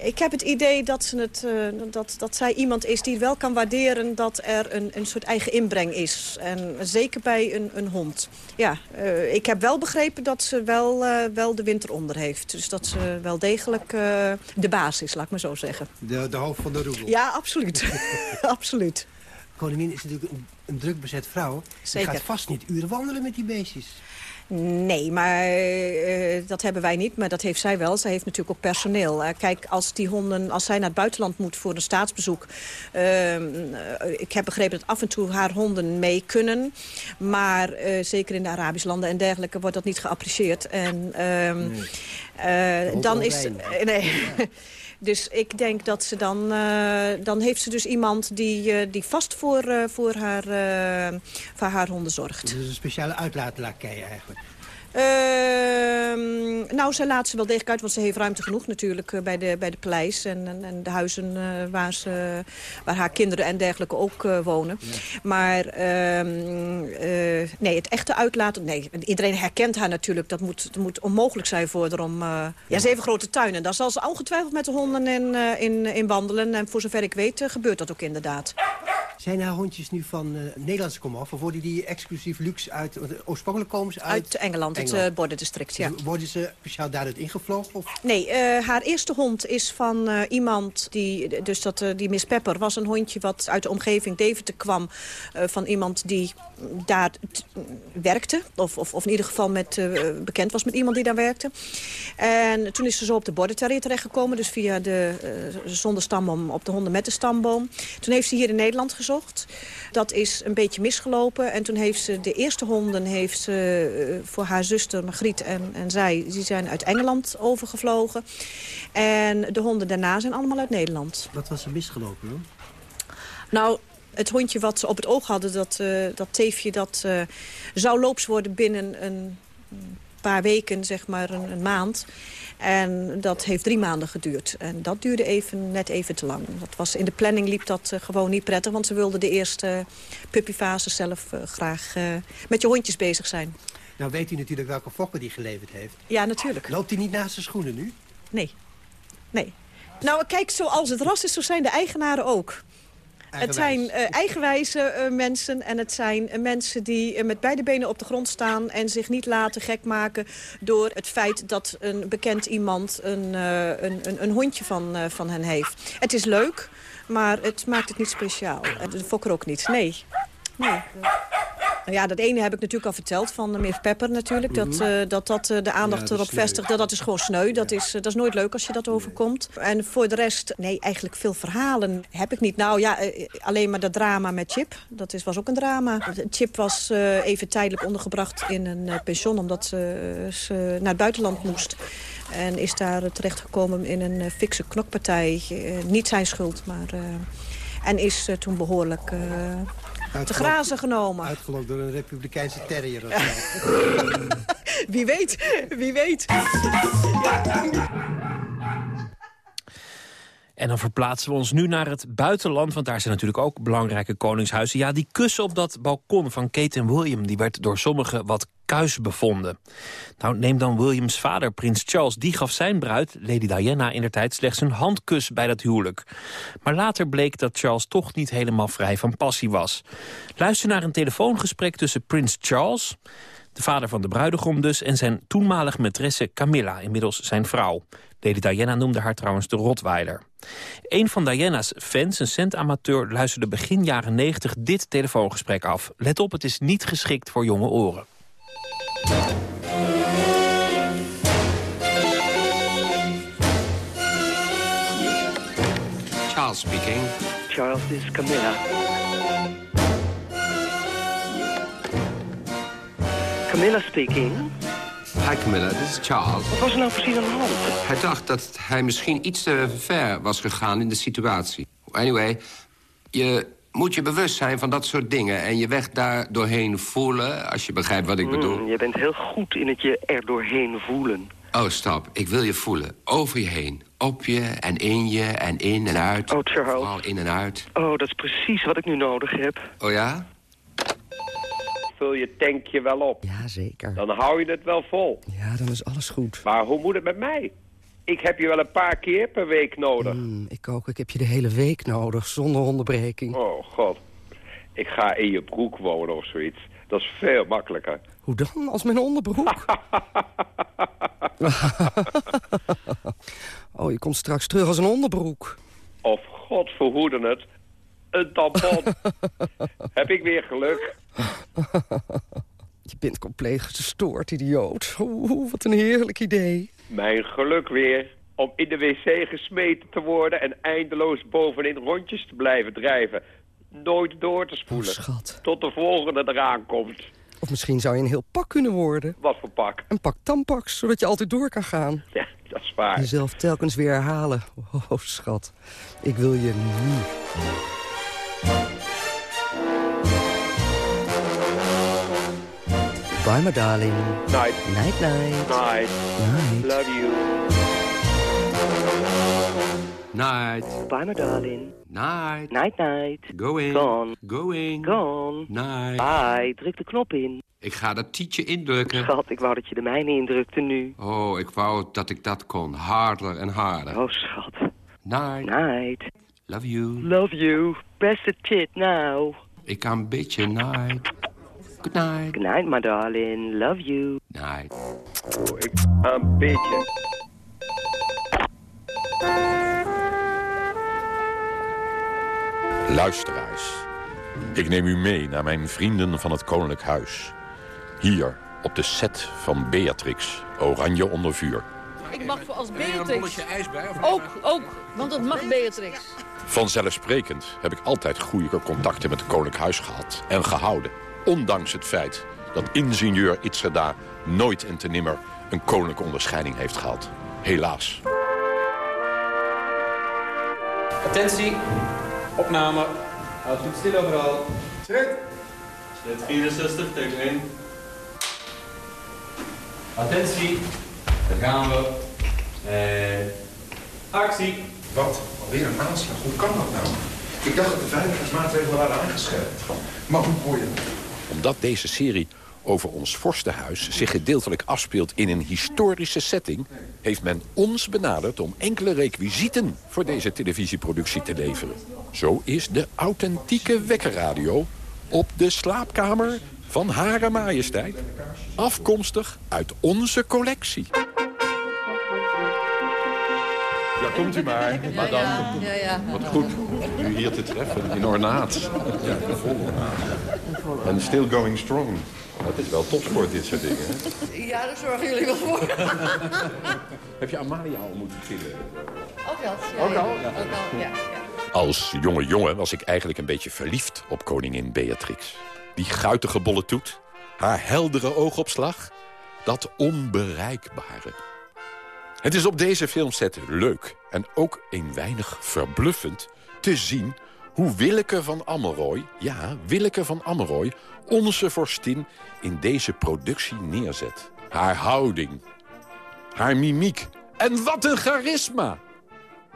Ik heb het idee dat, ze het, uh, dat, dat zij iemand is die wel kan waarderen... dat er een, een soort eigen inbreng is. En zeker bij een, een hond. Ja, ik heb wel begrepen dat ze wel, wel de winter onder heeft. Dus dat ze wel degelijk de baas is, laat ik maar zo zeggen. De, de hoofd van de roebel? Ja, absoluut. (laughs) absoluut. Koningin is natuurlijk een, een druk bezet vrouw. Ze gaat vast niet uren wandelen met die beestjes. Nee, maar uh, dat hebben wij niet. Maar dat heeft zij wel. Zij heeft natuurlijk ook personeel. Uh, kijk, als die honden, als zij naar het buitenland moet voor een staatsbezoek... Uh, ik heb begrepen dat af en toe haar honden mee kunnen. Maar zeker in de Arabische landen en dergelijke wordt dat niet geapprecieerd. En ehm, nee. dan is... nee. (laughs) Dus ik denk dat ze dan... Uh, dan heeft ze dus iemand die, uh, die vast voor, uh, voor, haar, voor haar honden zorgt. Dus een speciale uitlaatlakij eigenlijk? Uh, nou, ze laat ze wel degelijk uit, want ze heeft ruimte genoeg natuurlijk uh, bij, de, bij de paleis. En, en, en de huizen uh, waar, ze, waar haar kinderen en dergelijke ook wonen. Ja. Maar nee, het echte uitlaten, nee, iedereen herkent haar natuurlijk. Dat moet, dat moet onmogelijk zijn voor haar om... ja, ze heeft een grote tuin en daar zal ze ongetwijfeld met de honden in, in, in wandelen. En voor zover ik weet gebeurt dat ook inderdaad. Zijn haar hondjes nu van Nederlandse komaf? Of worden die exclusief luxe uit... Oorspronkelijk komen ze uit... Uit Engeland het uh, borderdistrict, ja. Dus worden ze speciaal daaruit ingevlogen? Of? Nee, uh, haar eerste hond is van uh, iemand, die, dus dat, die Miss Pepper... was een hondje wat uit de omgeving Deventer kwam... van iemand die daar werkte. Of, of, of in ieder geval met, bekend was met iemand die daar werkte. En toen is ze zo op de border terrier terechtgekomen. Dus via de zonder stamboom op de honden met de stamboom. Toen heeft ze hier in Nederland gezocht. Dat is een beetje misgelopen. En toen heeft ze de eerste honden heeft ze, voor haar zuster Margriet en, en zij... die zijn uit Engeland overgevlogen. En de honden daarna zijn allemaal uit Nederland. Wat was er misgelopen dan? Nou, het hondje wat ze op het oog hadden, dat, uh, dat teefje... dat uh, zou loops worden binnen een paar weken, zeg maar een, een, maand. En dat heeft drie maanden geduurd. En dat duurde even, net even te lang. Dat was, in de planning liep dat uh, gewoon niet prettig... want ze wilden de eerste puppyfase zelf graag met je hondjes bezig zijn. Nou weet u natuurlijk welke fokker die geleverd heeft. Ja, natuurlijk. Loopt hij niet naast zijn schoenen nu? Nee. Nee. Nou, kijk, zoals het ras is, zo zijn de eigenaren ook. Het zijn uh, eigenwijze uh, mensen en het zijn uh, mensen die met beide benen op de grond staan... en zich niet laten gek maken door het feit dat een bekend iemand een, een, een, een, hondje van, van hen heeft. Het is leuk, maar het maakt het niet speciaal. De fokker ook niet, nee. Nee. Nou ja, dat ene heb ik natuurlijk al verteld van uh, Miff Pepper natuurlijk. Dat uh, dat, dat uh, de aandacht ja, erop vestigt. Dat, dat is gewoon sneu. Dat, is, dat is nooit leuk als je dat overkomt. En voor de rest, nee, eigenlijk veel verhalen heb ik niet. Nou ja, alleen maar dat drama met Chip. Dat is, was ook een drama. Chip was even tijdelijk ondergebracht in een pension... omdat ze, ze naar het buitenland moest. En is daar terechtgekomen in een fikse knokpartij. niet zijn schuld, maar... en is toen behoorlijk te grazen genomen. Uitgelokt door een republikeinse terrier. (laughs) wie weet, wie weet. En dan verplaatsen we ons nu naar het buitenland... want daar zijn natuurlijk ook belangrijke koningshuizen. Ja, die kussen op dat balkon van Kate en William... die werd door sommigen wat kuis bevonden. Nou, neem dan Williams vader, prins Charles. Die gaf zijn bruid, Lady Diana, in tijd slechts een handkus bij dat huwelijk. Maar later bleek dat Charles toch niet helemaal vrij van passie was. Luister naar een telefoongesprek tussen prins Charles de vader van de bruidegom dus, en zijn toenmalig maîtresse Camilla, inmiddels zijn vrouw. Lady Diana noemde haar trouwens de Rottweiler. Een van Diana's fans, een centamateur, luisterde begin jaren 90 dit telefoongesprek af. Let op, het is niet geschikt voor jonge oren. Charles speaking. Charles is Camilla. Camilla speaking. Hi Camilla, dit is Charles. Wat was er nou precies aan de hand? Hij dacht dat hij misschien iets te ver was gegaan in de situatie. Anyway, je moet je bewust zijn van dat soort dingen... en je weg daar doorheen voelen, als je begrijpt wat ik bedoel. Mm, je bent heel goed in het je er doorheen voelen. Oh, stop. Ik wil je voelen. Over je heen. Op je en in je en in en uit. Oh, Charles. Vooral in en uit. Oh, dat is precies wat ik nu nodig heb. Oh ja? Vul je tankje wel op. Ja, zeker. Dan hou je het wel vol. Ja, dan is alles goed. Maar hoe moet het met mij? Ik heb je wel een paar keer per week nodig. Hmm, ik ook. Ik heb je de hele week nodig, zonder onderbreking. Oh, god. Ik ga in je broek wonen of zoiets. Dat is veel makkelijker. Hoe dan? Als mijn onderbroek? (laughs) (laughs) oh, je komt straks terug als een onderbroek. Of god verhoede het, een tampon. (laughs) Heb ik weer geluk. Je bent compleet gestoord, idioot. Oeh, wat een heerlijk idee. Mijn geluk weer om in de wc gesmeten te worden... en eindeloos bovenin rondjes te blijven drijven. Nooit door te spoelen. Oh, schat. Tot de volgende eraan komt. Of misschien zou je een heel pak kunnen worden. Wat voor pak? Een pak tampax, zodat je altijd door kan gaan. Ja, dat is waar. Jezelf telkens weer herhalen. Oh, schat. Ik wil je nu. Bye, my darling. Night. Night, night. Night. Night. Love you. Night. Bye, my darling. Night. Night, night. Going. Gone. Going. Gone. Night. Bye. Druk de knop in. Ik ga dat tietje indrukken. Schat, ik wou dat je de mijne indrukte nu. Oh, ik wou dat ik dat kon. Harder en harder. Oh, schat. Night. Night. Love you. Love you. Best the tit now. Ik kan een beetje night. Good night. Good night, my darling. Love you. Night. Oh, ik een beetje. Luisteraars, ik neem u mee naar mijn vrienden van het Koninklijk Huis. Hier, op de set van Beatrix, Oranje onder vuur. Ik mag voor als Beatrix. ijs bij? Ook, ook, want dat mag Beatrix. Vanzelfsprekend heb ik altijd goede contacten met het Koninklijk Huis gehad en gehouden. Ondanks het feit dat ingenieur Itzerda nooit en te nimmer een koninklijke onderscheiding heeft gehad. Helaas. Attentie, opname. Houd goed stil overal. Zet. Zet 64, teken 1. Attentie, daar gaan we. En actie. Wat? Alweer een aanslag? Hoe kan dat nou? Ik dacht dat de veiligheidsmaatregelen waren aangescherpt. Maar hoe hoor je dat? Omdat deze serie over ons vorstenhuis zich gedeeltelijk afspeelt in een historische setting... heeft men ons benaderd om enkele requisieten voor deze televisieproductie te leveren. Zo is de authentieke wekkerradio op de slaapkamer van Hare Majesteit... afkomstig uit onze collectie. Komt u maar, (laughs) madame. Ja, ja. Wat goed u hier te treffen in ornaat. Ja, vol ornaat. En still going strong. Dat is wel topsport, dit soort dingen. Hè? Ja, daar zorgen jullie wel voor. (laughs) Heb je Amalia al moeten killen? Ook dat. Ja, Ook al? Ja. Ook al, ja. ja. Als jonge jongen was ik eigenlijk een beetje verliefd op koningin Beatrix. Die guitige bolle toet, haar heldere oogopslag, dat onbereikbare. Het is op deze filmset leuk en ook een weinig verbluffend te zien hoe Willeke van Ammeroy, ja, Willeke van Ammeroy, onze vorstin in deze productie neerzet. Haar houding, haar mimiek en wat een charisma!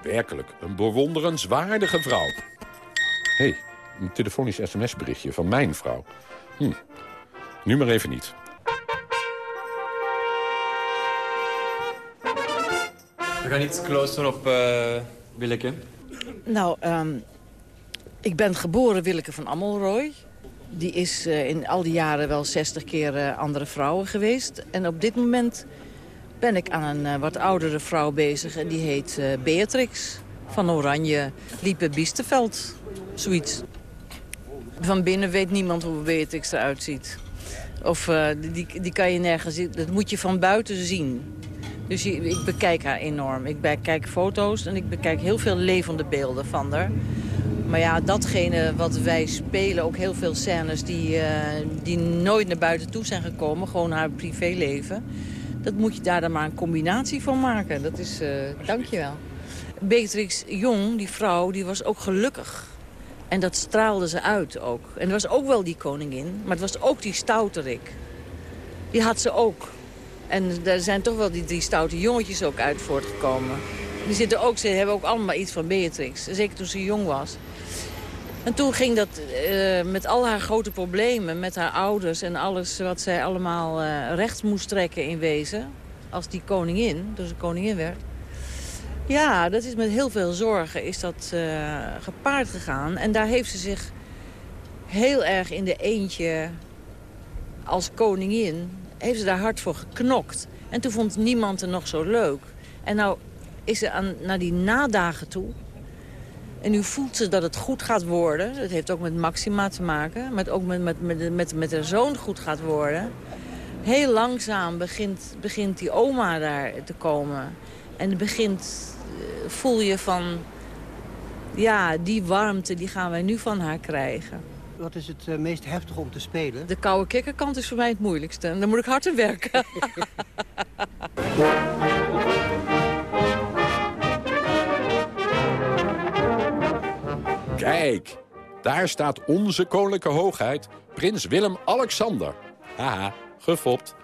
Werkelijk een bewonderenswaardige vrouw. Hé, hey, een telefonisch sms-berichtje van mijn vrouw. Hm, nu maar even niet. We gaan iets close op uh, Willeke. Nou, ehm, ik ben geboren Willeke van Ammelrooy. Die is eh, in al die jaren wel 60 keer eh, andere vrouwen geweest. En op dit moment ben ik aan een eh, wat oudere vrouw bezig. En die heet eh, Beatrix van Oranje Liepe Biesteveld. Zoiets. Van binnen weet niemand hoe Beatrix eruit ziet. Of eh, die, die kan je nergens zien. Dat moet je van buiten zien. Dus ik bekijk haar enorm. Ik bekijk foto's en ik bekijk heel veel levende beelden van haar. Maar ja, datgene wat wij spelen, ook heel veel scènes die, eh, die nooit naar buiten toe zijn gekomen. Gewoon haar privéleven. Dat moet je daar dan maar een combinatie van maken. Dat is, eh dankjewel. Beatrix Jong, die vrouw, die was ook gelukkig. En dat straalde ze uit ook. En er was ook wel die koningin, maar het was ook die stouterik. Die had ze ook. En daar zijn toch wel die drie stoute jongetjes ook uit voortgekomen. Die zitten ook, ze hebben ook allemaal iets van Beatrix. Zeker toen ze jong was. En toen ging dat eh, met al haar grote problemen, met haar ouders... en alles wat zij allemaal eh, recht moest trekken in wezen... als die koningin, dus een koningin werd... Ja, dat is met heel veel zorgen is dat uh, gepaard gegaan. En daar heeft ze zich heel erg in de eentje als koningin... heeft ze daar hard voor geknokt. En toen vond niemand het nog zo leuk. En nou is ze aan, naar die nadagen toe... En nu voelt ze dat het goed gaat worden. Dat heeft ook met Maxima te maken. Maar ook met, met, met, met, met haar zoon goed gaat worden. Heel langzaam begint, begint die oma daar te komen. En begint, eh, voel je van... Ja, die warmte die gaan wij nu van haar krijgen. Wat is het uh, meest heftig om te spelen? De koude kikkerkant is voor mij het moeilijkste. En daar moet ik hard aan werken. (laughs) Kijk, daar staat onze koninklijke hoogheid, prins Willem-Alexander. Haha, gefopt.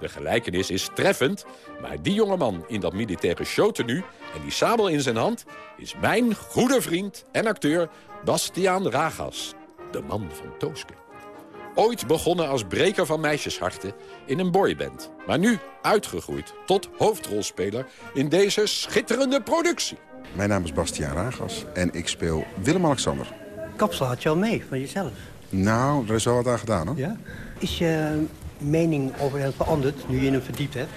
De gelijkenis is treffend, maar die jongeman in dat militaire showtenu... en die sabel in zijn hand is mijn goede vriend en acteur Bastiaan Ragas. De man van Tooske. Ooit begonnen als breker van meisjesharten in een boyband. Maar nu uitgegroeid tot hoofdrolspeler in deze schitterende productie. Mijn naam is Bastiaan Ragas en ik speel Willem-Alexander. Kapsel had je al mee, van jezelf? Nou, er is wel wat aan gedaan, hoor. Ja? Is je mening over hem veranderd, nu je hem verdiept hebt?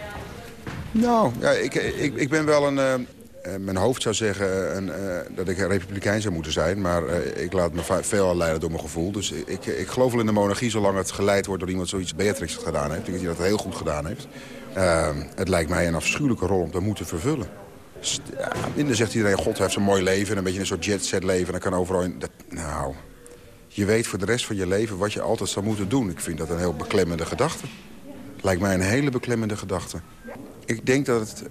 Nou, ja, ik, ik, ik ben wel een... Uh, mijn hoofd zou zeggen een, uh, dat ik een republikein zou moeten zijn. Maar ik laat me veel leiden door mijn gevoel. Dus ik, ik geloof wel in de monarchie zolang het geleid wordt door iemand zoiets Beatrix gedaan heeft. Ik denk dat hij dat heel goed gedaan heeft. Ehm, het lijkt mij een afschuwelijke rol om te moeten vervullen. Ja, minder zegt iedereen, god heeft een mooi leven. En een beetje een soort jet-set leven. En dan kan overal... In, dat, nou, je weet voor de rest van je leven wat je altijd zou moeten doen. Ik vind dat een heel beklemmende gedachte. Lijkt mij een hele beklemmende gedachte. Ik denk dat het,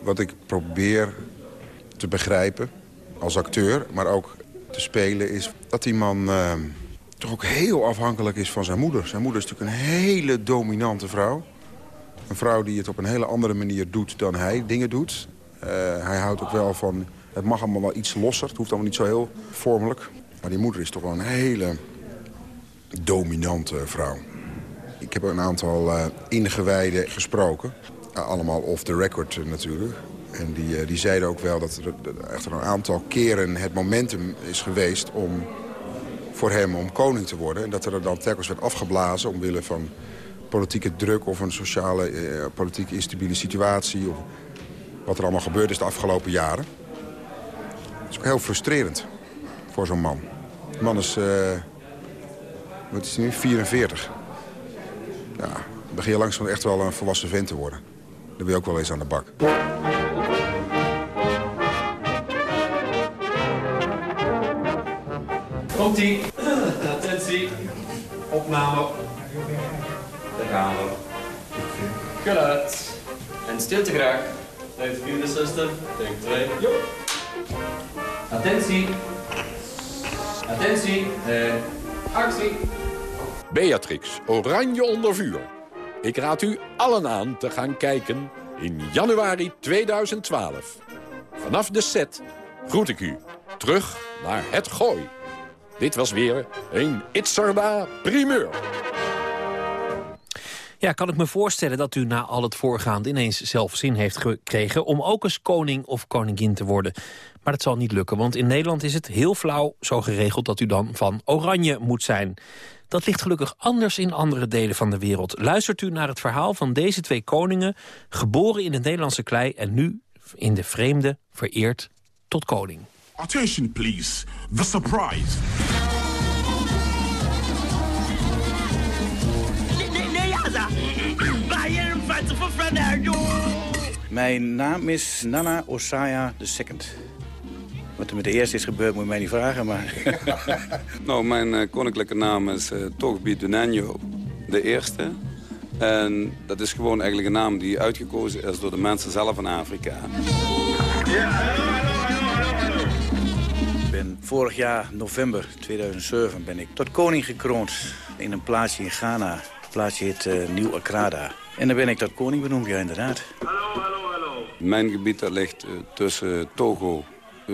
wat ik probeer te begrijpen als acteur, maar ook te spelen... is dat die man uh, toch ook heel afhankelijk is van zijn moeder. Zijn moeder is natuurlijk een hele dominante vrouw. Een vrouw die het op een hele andere manier doet dan hij dingen doet. Uh, hij houdt ook wel van... Het mag allemaal wel iets losser. Het hoeft allemaal niet zo heel vormelijk. Maar die moeder is toch wel een hele dominante vrouw. Ik heb een aantal uh, ingewijden gesproken. Uh, allemaal off the record natuurlijk. En die, die zeiden ook wel dat er echt een aantal keren het momentum is geweest... om voor hem om koning te worden. En dat er dan telkens werd afgeblazen omwille van politieke druk... of een sociale, eh, politieke instabiele situatie. Of wat er allemaal gebeurd is de afgelopen jaren. Dat is ook heel frustrerend voor zo'n man. De man is, wat is hij nu, 44. Ja, begin je langzaam echt wel een volwassen vent te worden. Dan wil je ook wel eens aan de bak. Komt-ie. Attentie. Opname. Daar gaan we. Geluid. En stilte graag. Take 4 de zuster. Take 2. Jo. Attentie. Attentie. En actie. Beatrix, Oranje onder vuur. Ik raad u allen aan te gaan kijken in januari 2012. Vanaf de set groet ik u terug naar het gooi. Dit was weer een Itzerda primeur. Ja, kan ik me voorstellen dat u na al het voorgaande ineens zelf zin heeft gekregen... om ook eens koning of koningin te worden. Maar dat zal niet lukken, want in Nederland is het heel flauw zo geregeld... dat u dan van oranje moet zijn. Dat ligt gelukkig anders in andere delen van de wereld. Luistert u naar het verhaal van deze twee koningen... geboren in de Nederlandse klei en nu in de vreemde vereerd tot koning. Attention please, the surprise. Mijn naam is Nana Osaya II. Wat er met de eerste is gebeurd moet je mij niet vragen, maar... (laughs) nou, mijn uh, koninklijke naam is uh, Togbi Dunenjo, de eerste. En dat is gewoon eigenlijk een naam die uitgekozen is door de mensen zelf in Afrika. Ja, hallo, hallo, hallo, hallo. Ik ben vorig jaar, november 2007, ben ik tot koning gekroond in een plaatsje in Ghana. Het plaatsje heet uh, Nieuw Akrada. En dan ben ik tot koning benoemd, ja inderdaad. Hallo, hallo, hallo. Mijn gebied dat ligt uh, tussen Togo,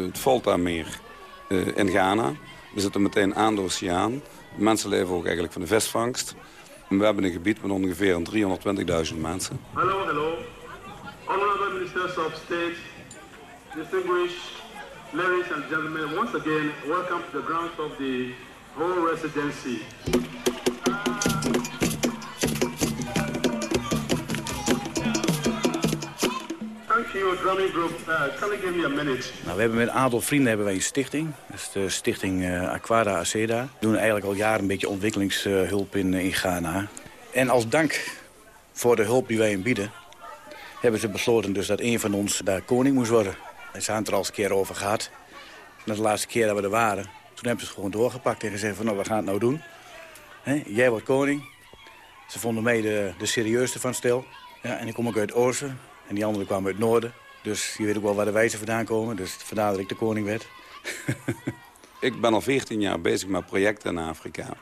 het Volta-meer uh, en Ghana. We zitten meteen aan de oceaan. Mensen leven ook eigenlijk van de visvangst. En we hebben een gebied met ongeveer 320.000 mensen. Hallo, hallo. Honorable Ministers of State, Distinguished ladies and gentlemen, once again, welcome to the grounds of the whole residency. Nou, we hebben met een aantal vrienden hebben wij een stichting. Dat is de stichting eh, Aquada Aceda. We doen eigenlijk al jaren een beetje ontwikkelingshulp in, in Ghana. En als dank voor de hulp die wij hem bieden... hebben ze besloten dus dat een van ons daar koning moest worden. En ze het er al eens een keer over gehad. En de laatste keer dat we er waren, toen hebben ze gewoon doorgepakt en gezegd van nou, we gaan het nou doen. Jij wordt koning. Ze vonden mij de, de serieusste van stil. Ja, en ik kom ook uit Oosten en die anderen kwamen uit het Noorden. Dus je weet ook wel waar de wijzen vandaan komen. Dus vandaar dat ik de koning werd. (laughs) Ik ben al 14 jaar bezig met projecten in Afrika.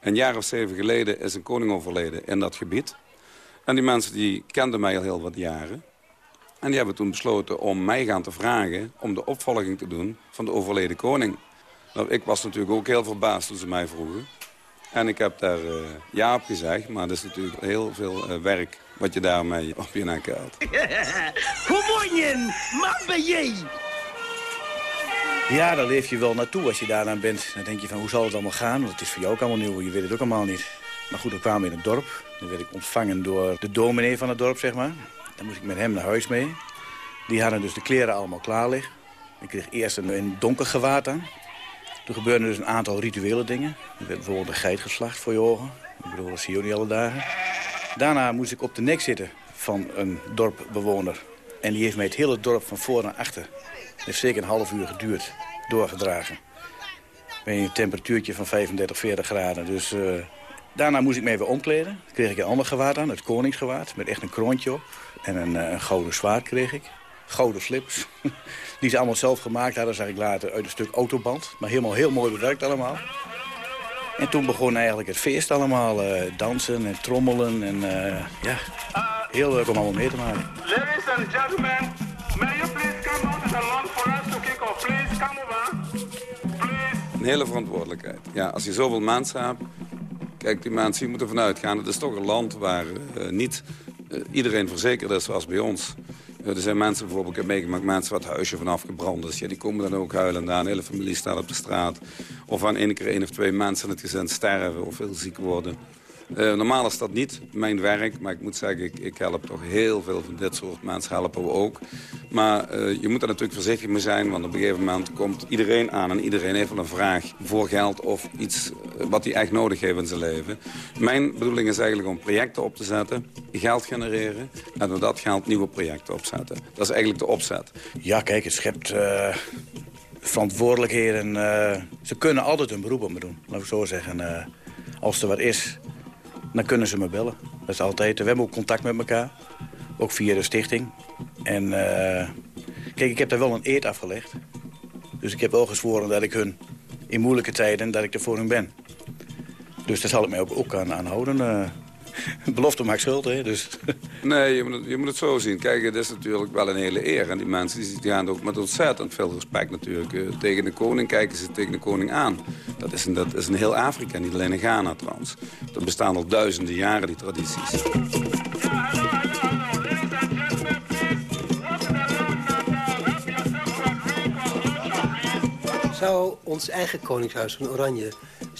Een jaar of zeven geleden is een koning overleden in dat gebied. En die mensen die kenden mij al heel wat jaren. En die hebben toen besloten om mij gaan te vragen... om de opvolging te doen van de overleden koning. Nou, ik was natuurlijk ook heel verbaasd toen ze mij vroegen. En ik heb daar eh, ja op gezegd. Maar dat is natuurlijk heel veel eh, werk wat je daarmee op je nek haalt. (laughs) Goedemorgen, Mambeye! Ja, daar leef je wel naartoe als je daar dan bent. Dan denk je van, hoe zal het allemaal gaan? Want het is voor jou ook allemaal nieuw, je weet het ook allemaal niet. Maar goed, we kwamen in het dorp. Dan werd ik ontvangen door de dominee van het dorp, zeg maar. Dan moest ik met hem naar huis mee. Die hadden dus de kleren allemaal klaar liggen. Ik kreeg eerst een, een donker gewaad aan. Toen gebeurden dus een aantal rituele dingen. Er werd bijvoorbeeld een geit geslacht voor je ogen. Ik bedoel, dat zie je niet alle dagen. Daarna moest ik op de nek zitten van een dorpbewoner. En die heeft mij het hele dorp van voor naar achter... Heeft zeker een half uur geduurd, doorgedragen. Bij een temperatuurtje van 35, 40 graden. Dus uh, daarna moest ik me even omkleden. Kreeg ik een ander gewaad aan, het koningsgewaad. Met echt een kroontje op. En een, een gouden zwaard kreeg ik. Gouden slips. (laughs) Die ze allemaal zelf gemaakt hadden, zag ik later uit een stuk autoband. Maar helemaal heel mooi bewerkt allemaal. En toen begon eigenlijk het feest allemaal. Uh, dansen en trommelen. En ja, heel leuk om allemaal mee te maken. Ladies and gentlemen, may you please come out the lawn for us to kick off. Please, come over. Een hele verantwoordelijkheid. Ja, als je zoveel mensen hebt... Kijk, die mensen, je moet ervan uitgaan... het is toch een land waar uh, niet uh, iedereen verzekerd is zoals bij ons. Er zijn mensen bijvoorbeeld, ik heb meegemaakt... mensen wat huisje van afgebrand is. Ja, die komen dan ook huilen daar. Een hele familie staat op de straat. Of aan één keer één of twee mensen in het gezin sterven... of heel ziek worden. Uh, normaal is dat niet mijn werk, maar ik moet zeggen, ik, ik, help toch heel veel van dit soort mensen helpen we ook. Maar uh, je moet er natuurlijk voorzichtig mee zijn, want op een gegeven moment komt iedereen aan en iedereen heeft wel een vraag voor geld of iets wat hij echt nodig heeft in zijn leven. Mijn bedoeling is eigenlijk om projecten op te zetten, geld genereren en door dat geld nieuwe projecten opzetten. Dat is eigenlijk de opzet. Ja, kijk, het schept uh, verantwoordelijkheden. ze kunnen altijd een beroep op me doen, laat ik zo zeggen. als er wat is, dan kunnen ze me bellen. Dat is altijd. We hebben ook contact met elkaar. Ook via de stichting. En uh, kijk, ik heb daar wel een eed afgelegd. Dus ik heb wel gezworen dat ik hun in moeilijke tijden dat ik er voor hun ben. Dus daar zal ik mij ook, ook aan, aan houden. Uh, (laughs) belofte maakt schuld, hè? Dus. (laughs) Nee, je moet, het, je moet het zo zien. Kijk, het is natuurlijk wel een hele eer. En die mensen die gaan ook met ontzettend veel respect natuurlijk. Uh, tegen de koning kijken ze tegen de koning aan. Dat is, een, dat is in heel Afrika, niet alleen in Ghana trouwens. Er bestaan al duizenden jaren, die tradities. Zou ons eigen koningshuis van Oranje...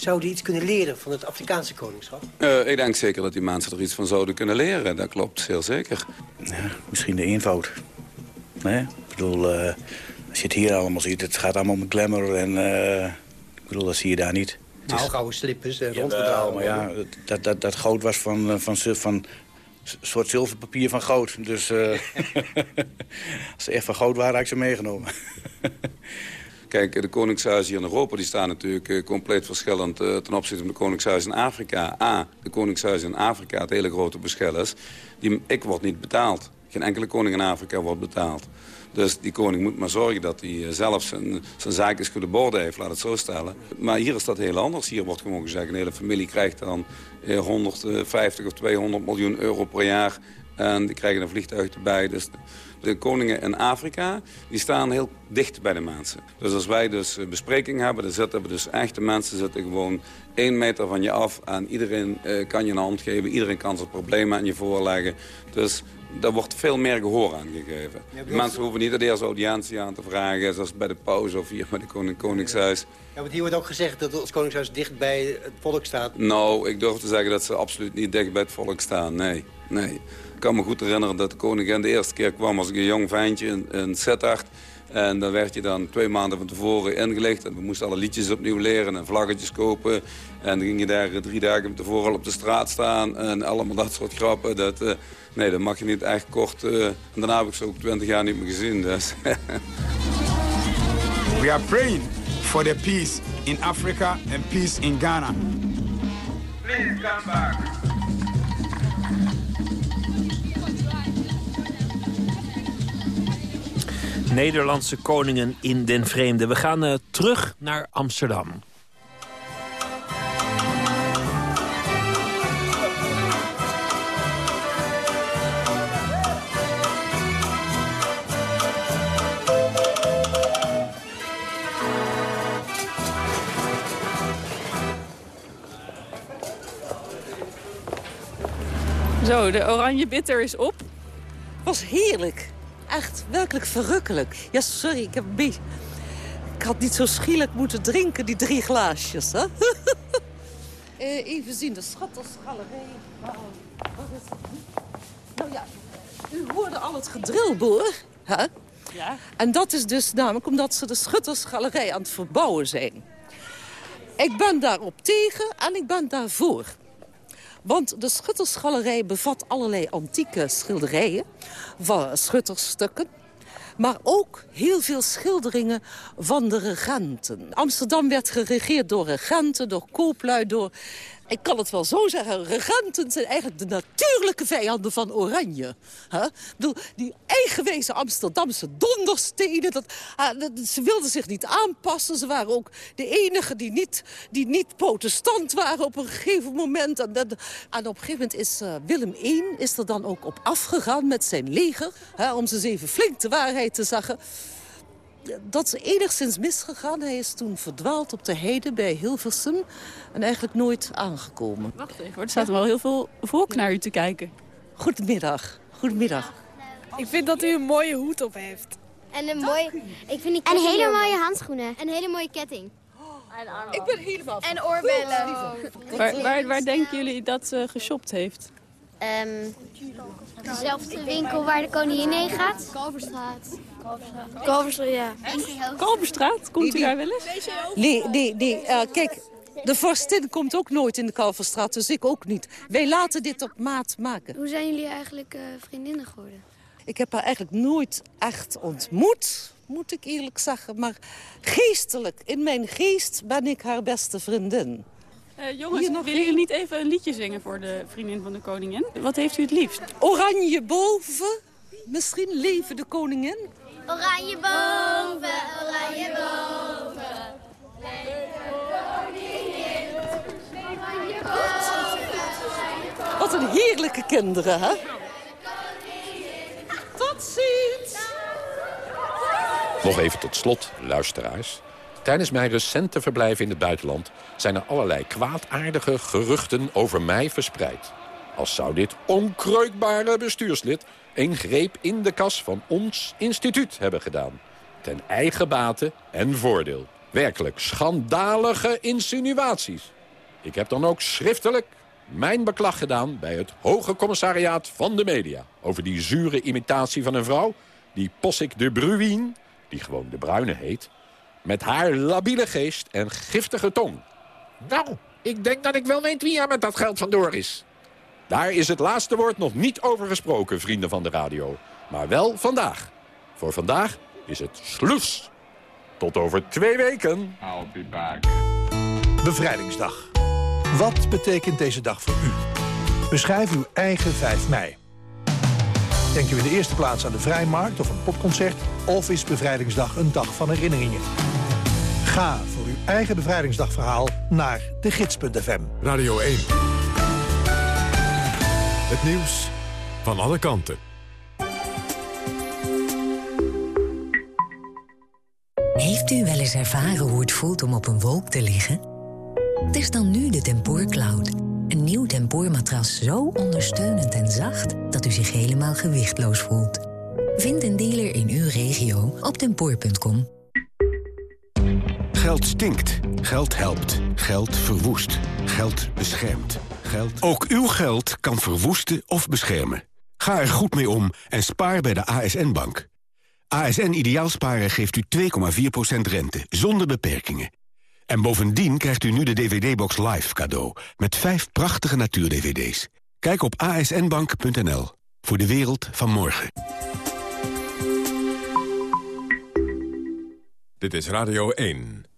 zou die iets kunnen leren van het Afrikaanse koningschap? Uh, ik denk zeker dat die mensen er iets van zouden kunnen leren. Dat klopt, heel zeker. Ja, misschien de eenvoud. Nee? Ik bedoel, uh, als je het hier allemaal ziet, het gaat allemaal met glamour. En uh, ik bedoel, dat zie je daar niet. Nou, gouden slippers, rondgedragen. maar ja, dat, dat, dat goud was van, van, van, van soort zilverpapier van goud. Dus (laughs) (laughs) als ze echt van goud waren, had ik ze meegenomen. (laughs) Kijk, de koningshuizen hier in Europa die staan natuurlijk uh, compleet verschillend uh, ten opzichte van de koningshuizen in Afrika. A, de koningshuizen in Afrika, het hele grote is, die, ik word niet betaald. Geen enkele koning in Afrika wordt betaald. Dus die koning moet maar zorgen dat hij uh, zelf zijn, zijn zaakjes goede borden heeft, laat het zo stellen. Maar hier is dat heel anders. Hier wordt gewoon gezegd, een hele familie krijgt dan 150 of 200 miljoen euro per jaar En die krijgen een vliegtuig erbij. Dus de koningen in Afrika, die staan heel dicht bij de mensen. Dus als wij dus bespreking hebben, dan zitten we dus echt de mensen zitten gewoon één meter van je af. En iedereen eh, kan je een hand geven, iedereen kan zijn problemen aan je voorleggen. Dus daar wordt veel meer gehoor aan gegeven. Mensen hoeven niet de eerste audiëntie aan te vragen, zoals bij de pauze of hier bij de koning Koningshuis. Ja, want hier wordt ook gezegd dat het Koningshuis dicht bij het volk staat. Nou, ik durf te zeggen dat ze absoluut niet dicht bij het volk staan. Nee, nee. Ik kan me goed herinneren dat de koningin de eerste keer kwam als ik een jong ventje in, in Sittard. En dan werd je dan twee maanden van tevoren ingelicht. En we moesten alle liedjes opnieuw leren en vlaggetjes kopen. En dan ging je daar drie dagen van tevoren al op de straat staan. En allemaal dat soort grappen. Dat, uh, nee, dat mag je niet echt kort. Uh, en daarna heb ik ze ook twintig jaar niet meer gezien. Dus. (laughs) We are praying for the peace in Africa and peace in Ghana. Please come back. Nederlandse koningen in den vreemde. We gaan uh, terug naar Amsterdam. Zo, de oranje bitter is op. was heerlijk. Echt, werkelijk verrukkelijk. Ja, sorry, ik heb een. Ik had niet zo schielijk moeten drinken, die drie glaasjes, hè? (laughs) Eh, even zien, de schattersgalerij. Nou, wat is het? Nou ja, u hoorde al het gedrilboor, hè? Ja. En dat is dus namelijk omdat ze de schuttersgalerij aan het verbouwen zijn. Ik ben daarop tegen en ik ben daarvoor. Want de schuttersgalerij bevat allerlei antieke schilderijen van schuttersstukken. Maar ook heel veel schilderingen van de regenten. Amsterdam werd geregeerd door regenten, door kooplui, door... Ik kan het wel zo zeggen, regenten zijn eigenlijk de natuurlijke vijanden van Oranje. Die eigenwijze Amsterdamse dondersteden, ah, dat- ze wilden zich niet aanpassen. Ze waren ook de enigen die niet, die niet protestant waren op een gegeven moment. En, en op een gegeven moment is eh, Willem I is er dan ook op afgegaan met zijn leger... Om ze eens even flink de waarheid te zeggen dat is enigszins misgegaan. Hij is toen verdwaald op de heide bij Hilversum en eigenlijk nooit aangekomen. Wacht even, er staat wel heel veel volk naar u te kijken. Goedemiddag. Goedemiddag. Ik vind dat u een mooie hoed op heeft. En een mooie, ik vind die En hele mooie mooi. handschoenen. En een hele mooie ketting. Ik ben helemaal En oorbellen. Waar, waar, waar denken jullie dat ze geshopt heeft? Ehm, dezelfde winkel waar de koningin heen gaat. Kalverstraat. Kalverstraat, ja. Kalverstraat, komt u daar wel eens? Nee, nee, nee. eh, kijk, de vorstin komt ook nooit in de Kalverstraat, dus ik ook niet. Wij laten dit op maat maken. Hoe zijn jullie eigenlijk eh, vriendinnen geworden? Ik heb haar eigenlijk nooit echt ontmoet, moet ik eerlijk zeggen. Maar geestelijk, in mijn geest ben ik haar beste vriendin. Eh, jongens, nog willen jullie niet even een liedje zingen voor de vriendin van de koningin? Wat heeft u het liefst? Oranje boven, misschien leven de koningin. Oranje boven, oranje boven. Wat een heerlijke kinderen, hè? Tot ziens! Nog even tot slot, luisteraars. Tijdens mijn recente verblijf in het buitenland... zijn er allerlei kwaadaardige geruchten over mij verspreid. Als zou dit onkreukbare bestuurslid... een greep in de kas van ons instituut hebben gedaan. Ten eigen bate en voordeel. Werkelijk schandalige insinuaties. Ik heb dan ook schriftelijk mijn beklag gedaan... bij het Hoge Commissariaat van de Media... over die zure imitatie van een vrouw... die Possick de Bruin, die gewoon de Bruine heet... met haar labiele geest en giftige tong. Nou, ik denk dat ik wel weet wie er met dat geld vandoor is. Daar is het laatste woord nog niet over gesproken, vrienden van de radio. Maar wel vandaag. Voor vandaag is het sloes. Tot over twee weken. I'll be back. Bevrijdingsdag. Wat betekent deze dag voor u? Beschrijf uw eigen 5 mei. Denk u in de eerste plaats aan de Vrijmarkt of een popconcert... of is Bevrijdingsdag een dag van herinneringen? Ga voor uw eigen bevrijdingsdagverhaal naar de gids.fm. Radio 1. Het nieuws van alle kanten. Heeft u wel eens ervaren hoe het voelt om op een wolk te liggen? Het is dan nu de Tempoor Cloud. Een nieuw tempoormatras zo ondersteunend en zacht... dat u zich helemaal gewichtloos voelt. Vind een dealer in uw regio op tempoor.com. Geld stinkt. Geld helpt. Geld verwoest. Geld beschermt. Geld... Ook uw geld kan verwoesten of beschermen. Ga er goed mee om en spaar bij de ASN-bank. ASN Ideaalsparen geeft u 2,4% rente, zonder beperkingen. En bovendien krijgt u nu de DVD-box Live cadeau... met vijf prachtige natuur-DVD's. Kijk op asnbank.nl voor de wereld van morgen. Dit is Radio 1.